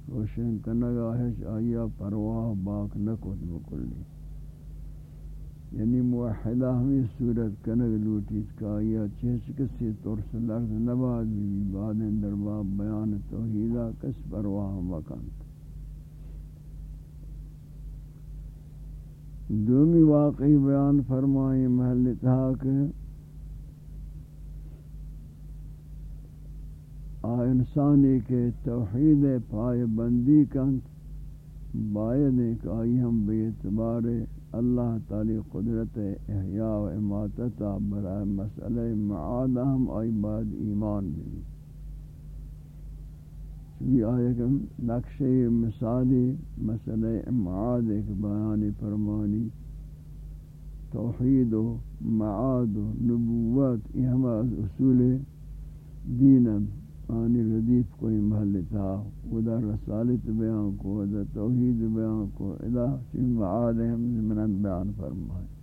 روشن کنگا ہے آیا پرواہ باک نکت بکلی. یعنی موحدہ ہمیں صورت کنگ لوٹیت کا یا چیز کسی طور سے لرز نباد بھی بعد در باب بیان توحیدہ کس پرواہ مکانت دومی واقعی بیان فرمائیں محل تھا آ انسانی کے توحید پائے بندی کنت باید ایک آئی ہم بے اعتبار اللہ تعالی قدرت احیاء و اماتتا برای مسئلہ معاد ہم آئی بعد ایمان بھی چوی آئے کہ نقشِ مثالی مسئلہ معاد ایک بیان فرمانی، توحید و معاد و نبوت، یہ ہم اصول دینم آنی ردیف کوئی محل تھا ادا رسالت بیان کو ادا توحید بیان کو ادا چیم معاد ہم زمنان بیان فرمائے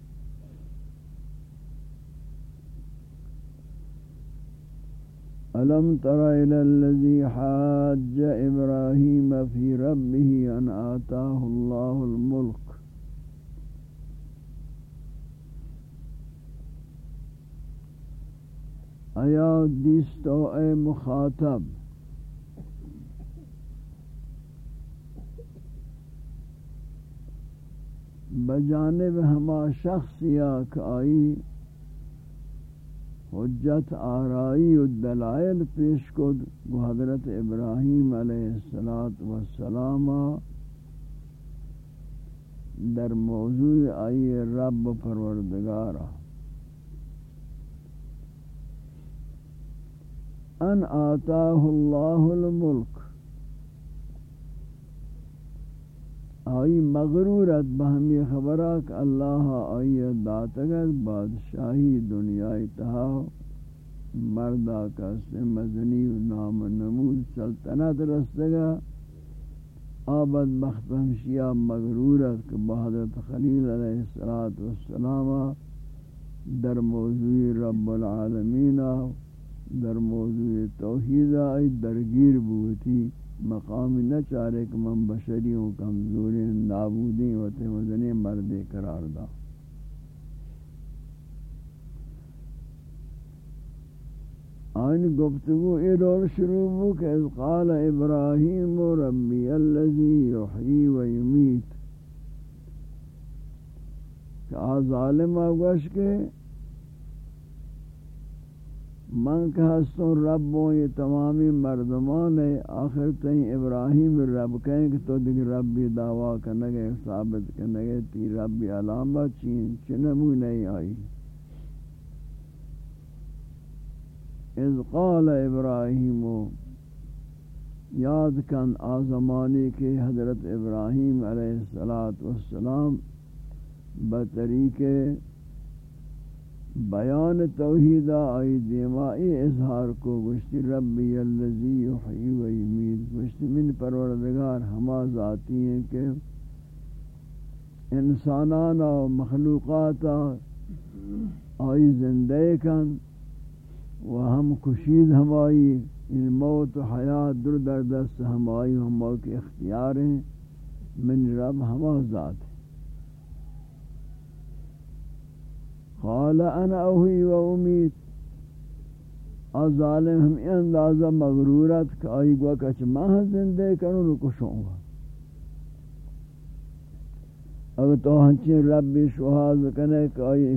ألم تر إلى الذي حاج إبراهيم في ربه أن آتاه الله الملك؟ آیا دیستو اے مخاطب، بجانب ہما شخص یا آئی حجت آرائی و دلائل پیش کد وہ حضرت ابراہیم علیہ السلام در موضوع آئی رب پروردگارہ ان آتاہ اللہ الملک۔ آئی مغرورت بہمی خبرات اللہ آئی داتگت بادشاہی دنیا اتحا مردہ کا سے مزنی نام نمود سلطنت رستگا آبد بخت ہمشیہ مغرورت کہ بحضرت خلیل علیہ السلام در موضوع رب العالمین در موضوع توحید آئی درگیر بوتی مقام نہ چارے کہ من بشریوں کمزوری نابودی و تمزنی مرد قرار دا۔ آئین گفتگو ایرول شروع بو کہ اذ قال ابراہیم ربی اللذی یحیی و یمیت۔ کہ آ ظالم آگوش کے من کہ ہستوں رب و یہ تمامی مردمان ہے آخر تہیں ابراہیم رب کہیں کہ تو دیکھ ربی دعویٰ کرنگے ثابت کرنگے تی ربی علامہ چین چنمو نہیں آئی اذ قال ابراہیم یاد کن آزمانی کے حضرت ابراہیم علیہ السلام بطریق بیان توحید آئی دیمائی اظہار کو گشتی ربی اللذی یحیی و یمید گشتی من پروردگار ہما ذاتی ہیں کہ انسانان و مخلوقات آئی زندے کن و ہم کشید ہمائی ان موت و حیات در در دست ہمائی ہما کے اختیار ہیں۔ من رب ہما ذات قال انا اوہی و امید. ظالم ہم اندازہ مغرورت کہ آئی گوا کچھ ماہ زندے کروں رو کشوں گا. اگر تو ہنچین ربی شہاز کنے کہ آئی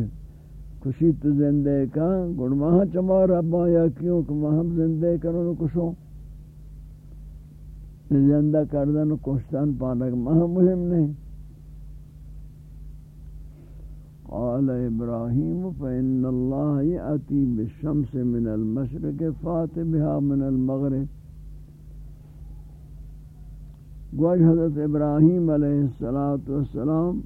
کشی تو زندے کن گوڑ ماہ چما رب آیا کیوں کہ ماہ ہم زندے کروں رو کشوں زندہ کردن، کشتن، پانک ماہ مهم نہیں. قال ابراہیم، فإن اللہ یأتی بالشمس من المشرق فات بها من المغرب۔ گوش حضرت ابراہیم علیہ السلام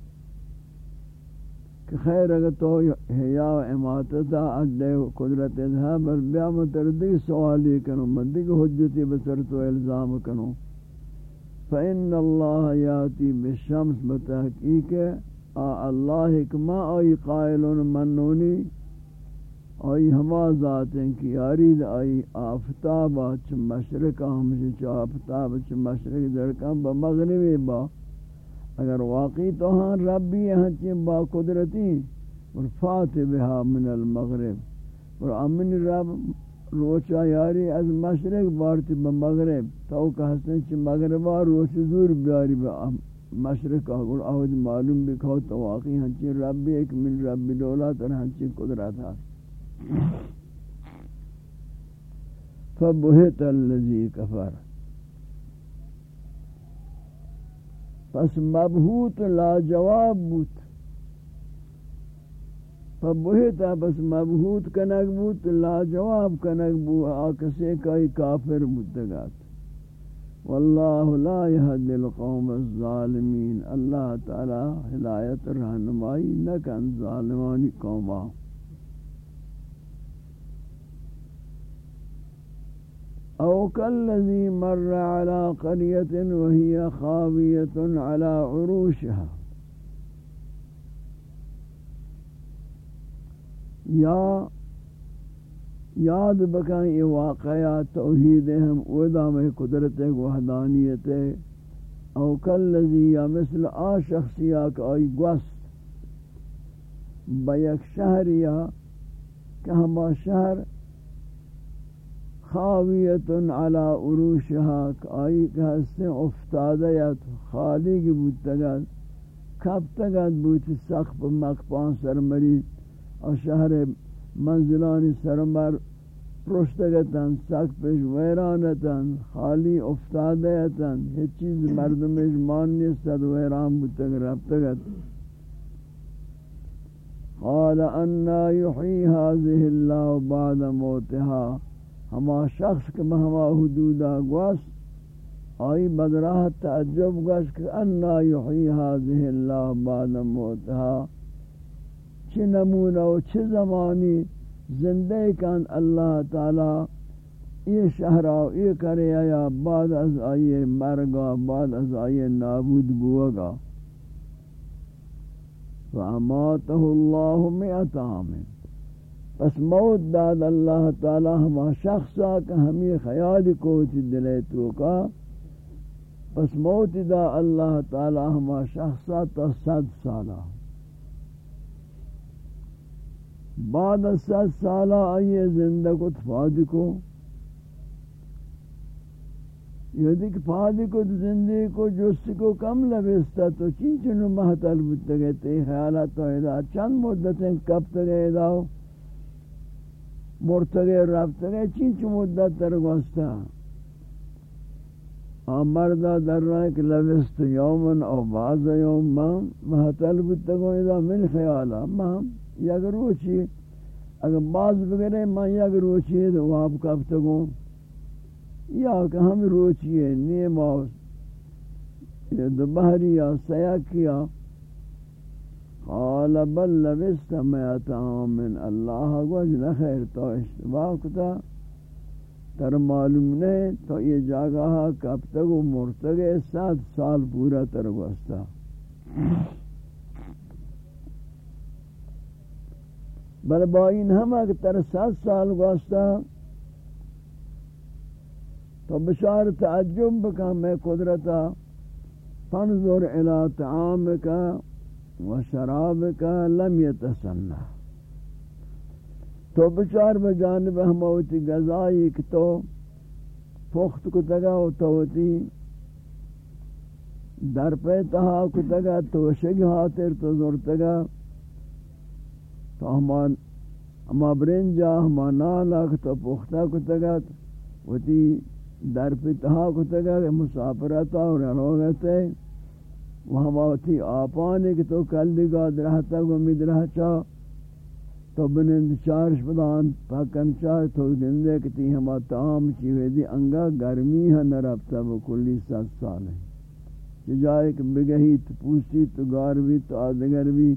کہ خیر اگر تو حیا و اماتتا اجلے و قدرت ادھا بل بیا متردی سوالی کنو مدد حجتی بسر تو الزام کنو۔ فإن اللہ یاتی بالشمس، بتحقیق اللہ کما آئی قائلون منونی، آئی ہما ذاتیں کی آرید آئی آفتاب چھ مشرق ہمشی چھ آفتاب چھ مشرق درکم با مغربی با۔ اگر واقعی تو ہاں ربی یہاں چھ با قدرتی ورفات بها من المغرب۔ اور امن رب روچا یاری از مشرق، بارتی با مغرب۔ تو کہ حسن چھ مغربا روچ زور بیاری با مشرق اگر آوج معلوم بکھو تو واقعی ہنچی ربی ایک من ربی دولت اور ہنچی قدرت ہے۔ فبہت اللذی کفر۔ پس مبہوت لا جواب بوت۔ فبہت بس مبہوت کنک بوت لا جواب کنک بو آکسے کئی کافر بودتگات واللہ لا يهدي القوم الظالمین، اللہ تعالی ہدایت رہنمائی نہ کن ظالمانی قوما۔ او كالذي مر على قرية وهي خاوية على عروشها یا یاد بکائیں یہ واقعات توحید ہم ادا میں قدرت وحدانیت. او کاللذی یا مثل آ شخصیا کا آئی گوست بیک شہر یا کہ ہما شہر خاویت علی عروشها کہ آئی کہ ہستیں افتادیت خالی کی بودتگت کب تگت بودتی سقف مقپان سرمری. اور شہر منزلانی سرمر پرشتگتن سک پیش ویرانتن، خالی افتادیتن ہیچ چیز مردمش مان نیستد ویران بودتگ ربتگت قال انا یحیی هذه اللہ بعد موتها. ہما شخص کے مہما حدودا گوست آئی بدراہ تعجب گوست کہ انا یحیی هذه اللہ بعد موتها. چھ نمونہ و چھ زمانی زندہ کن اللہ تعالی، یہ شہرہ یہ کرے یا بعد از آئیے مرگا بعد از آئیے نابود بوگا فاماته الله مئة عام۔ پس موت داد اللہ تعالی، ہما شخصا کہ ہمیں خیال کو دلے تو کا۔ پس موت دا اللہ تعالی، ہما شخصا تا صد سالہ بعد صد سالہ آئیے زندہ کو تفاد کو۔ یہ دیکھ پادی کو زندگی کو جس کو کم لبستا تو چین چنو محتل بودتا گئے تی خیالات تو ایدا چند مدتیں کب تک ایدا مرتا گئے رابطا گئے چین چن مدت تر گوستا۔ مردہ در رہا ہے لبست یومن او بعض یوم ماں محتل بودتا گئے ایدا من خیالا ماں یک روچی اگر بعض بگرے ماں یک روچی ہے تو آپ کب تکوں یا کہ ہم روچیے نیم یا دبہری یا سیاکیا قال بل لبست میت آمن اللہ گوش نخیر تو اشتباہ کتا تر معلوم نہیں تو یہ جاگہ کب تک مرتگے سات سال پورا تر گوستا بل با این ہم اگر تر سات سال گوستا تو بشار تعجب بکا، میں قدرتا فانظر الى طعامك وشرابك لم يتسنى تو بشار بجانب ہموتی غذائی کہ تو پخت کو تگا و توتی در پہ تہا کو تگا، تو شگ ہاتر تو زور تگا۔ تو ہمان ہما برنجا ہما نالا تو پختہ کو تگا وتی در پتہا کو تگا مسافرتا اور روگتے، وہاں باوتی آپانے کہ تو کل دگا درہتا گو امید رہ چا تو بنند چارش بدان پاکن چار تو گندے کتی ہما تام چیوے دی انگا گرمی ہے نرابتا بکلی ست سال ہے۔ چجائے کہ بگہی تو پوسی تو گار بھی تو آدگر بھی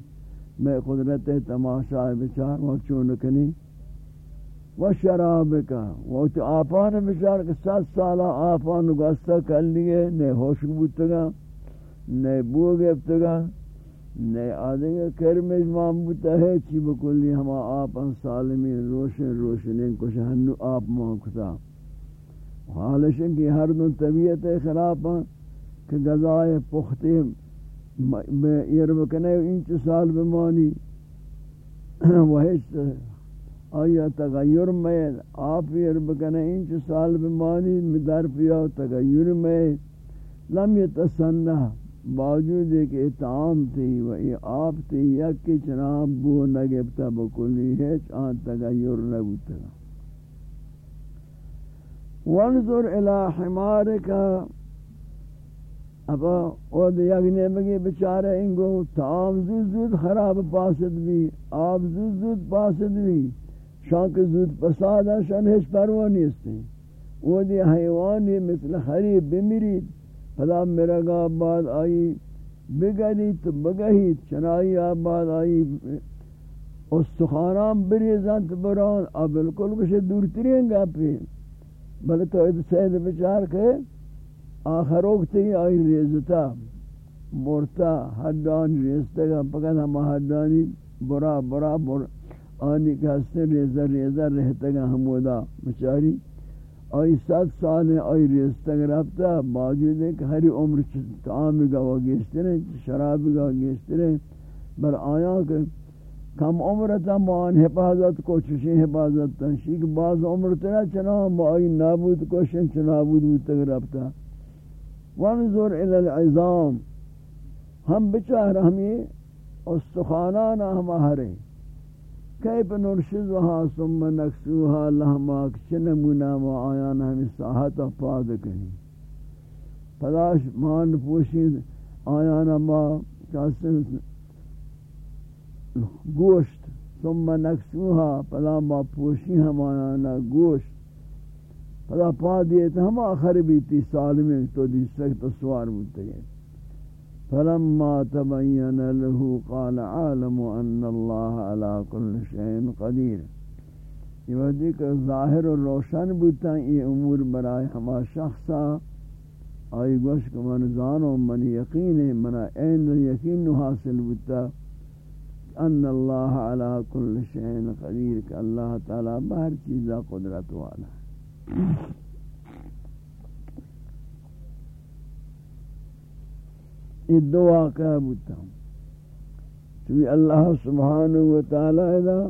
میں قدرت تماشا بچار وہ چونکنی و شراب کا، وہ تو آپان بشار کہ سات سالہ آپان گستا کر لیے، نئے ہوش بوتگا نئے بو گفتگا نئے آدھے کرمز مام بوتا ہے، چی بکلی ہما آپان سالمی روشن روشن کچھ ہنو آپ مانکتا۔ حالشن کی ہر دن طبیعت خلافا کہ گزائے پختے میں یربکنے انچ سال بمانی وہی آیا تغیر میں، آپ یہ بکنے انچ سال بیماری مدار پیا تغیر میں۔ لم یتسنہ، باوجود ایک اتعام تھی و یہ آپ تھی، یک کی چناب بو نگبتا بکلی ہے چاہاں تغیر نبوتا وانظر الى حمارکا اب اود یگنے بگی بچارے انگو تام زود زود خراب پاسد بھی آپ زود زود پاسد بھی۔ شان زود پساد شان ہیچ پروا نیستے وہ دی حیوانی مثل خریب بمیرید۔ پدا مرگا بعد آئی بگری تو بگہی چنائی آباد آئی۔ استخانام بریزن تو بران آ بالکل کچھ دور ترین گا پی بلے تو اد سید بچار کے آخر وقتی آئی ریزتا، مرتا حدان ریزتا گا پکت ہم حدانی برا برا برا آنی کہ ہستے ریزہ ریزہ رہتا گا ہمودا مچاری۔ آئی سات سال ہے آئی ریزتا گا رفتا باوجود ہے کہ ہری عمر تعامی گا وہ گیشتے رہے شرابی گا گیشتے رہے۔ بر آیا کہ کم عمرتا مان حفاظت کو حفاظت تنشی کہ بعض عمرتا چنا، ما آئی نابود کو شن چنابود بودتا گا رفتا وانظر الى العظام. ہم بچار ہمیں استخانانا ہم ہرے کیف نرشزها ثم نکسوها لہماک چنمونا و آیان ہمیں ساحتا پاد کنی پداش مان پوشید آیان ما کاسن گوشت. ثم نکسوها پدا ما پوشی ہم آیانا گوشت. پدا پا دیئے تو ہم آخر بھی تی سالمی تو دی سکت سوار بودتے ہیں۔ فلما تبين له قال عالم ان الله على كل شيء قدير۔ یہ وحدی کہ ظاہر و روشن بودتا یہ امور برائے ہما شخصا آئی گوش کہ من زانو من یقین ہے، من این یقین حاصل بودتا ان اللہ علی کل شین قدیر کہ اللہ تعالی بہر چیزا قدرت والا ہے۔ یہ دو واقعہ بودتا ہوں چونکہ اللہ سبحانہ وتعالی دا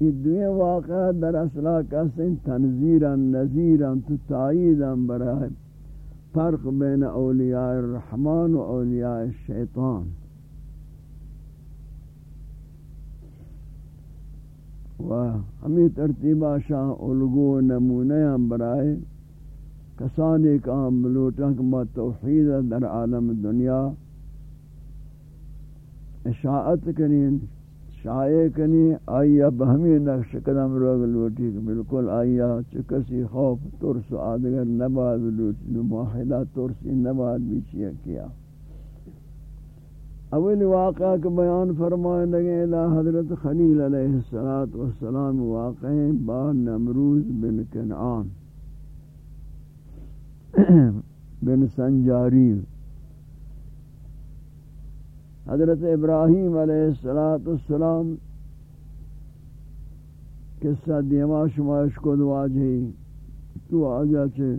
یہ دوئے واقعہ در اصلہ کسیں تنظیرا، نظیرا تو تائیدا برای فرق بین اولیاء الرحمن و اولیاء الشیطان۔ و ہمیں ترتیبہ شاہ الگو نمونہ برائے کسانی کا ملوٹا کما توحید در عالم دنیا اشاعت کنین شائع کنی آئیا بہمی نقش قدم روگ لوٹی بالکل آئیا چکسی خوف، ترس آدگر نباد لوٹی، نماحدہ ترسی نباد بیچیا کیا۔ اول واقعہ کے بیان فرمائے لگے الہ حضرت خلیل علیہ السلام واقع با نمروز بن کنعان بن سنجاری حضرت ابراہیم علیہ السلام قصہ دیما شمایش کو دواجہی تو آجا چھے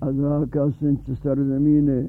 ازرا کا سنچ سرزمین ہے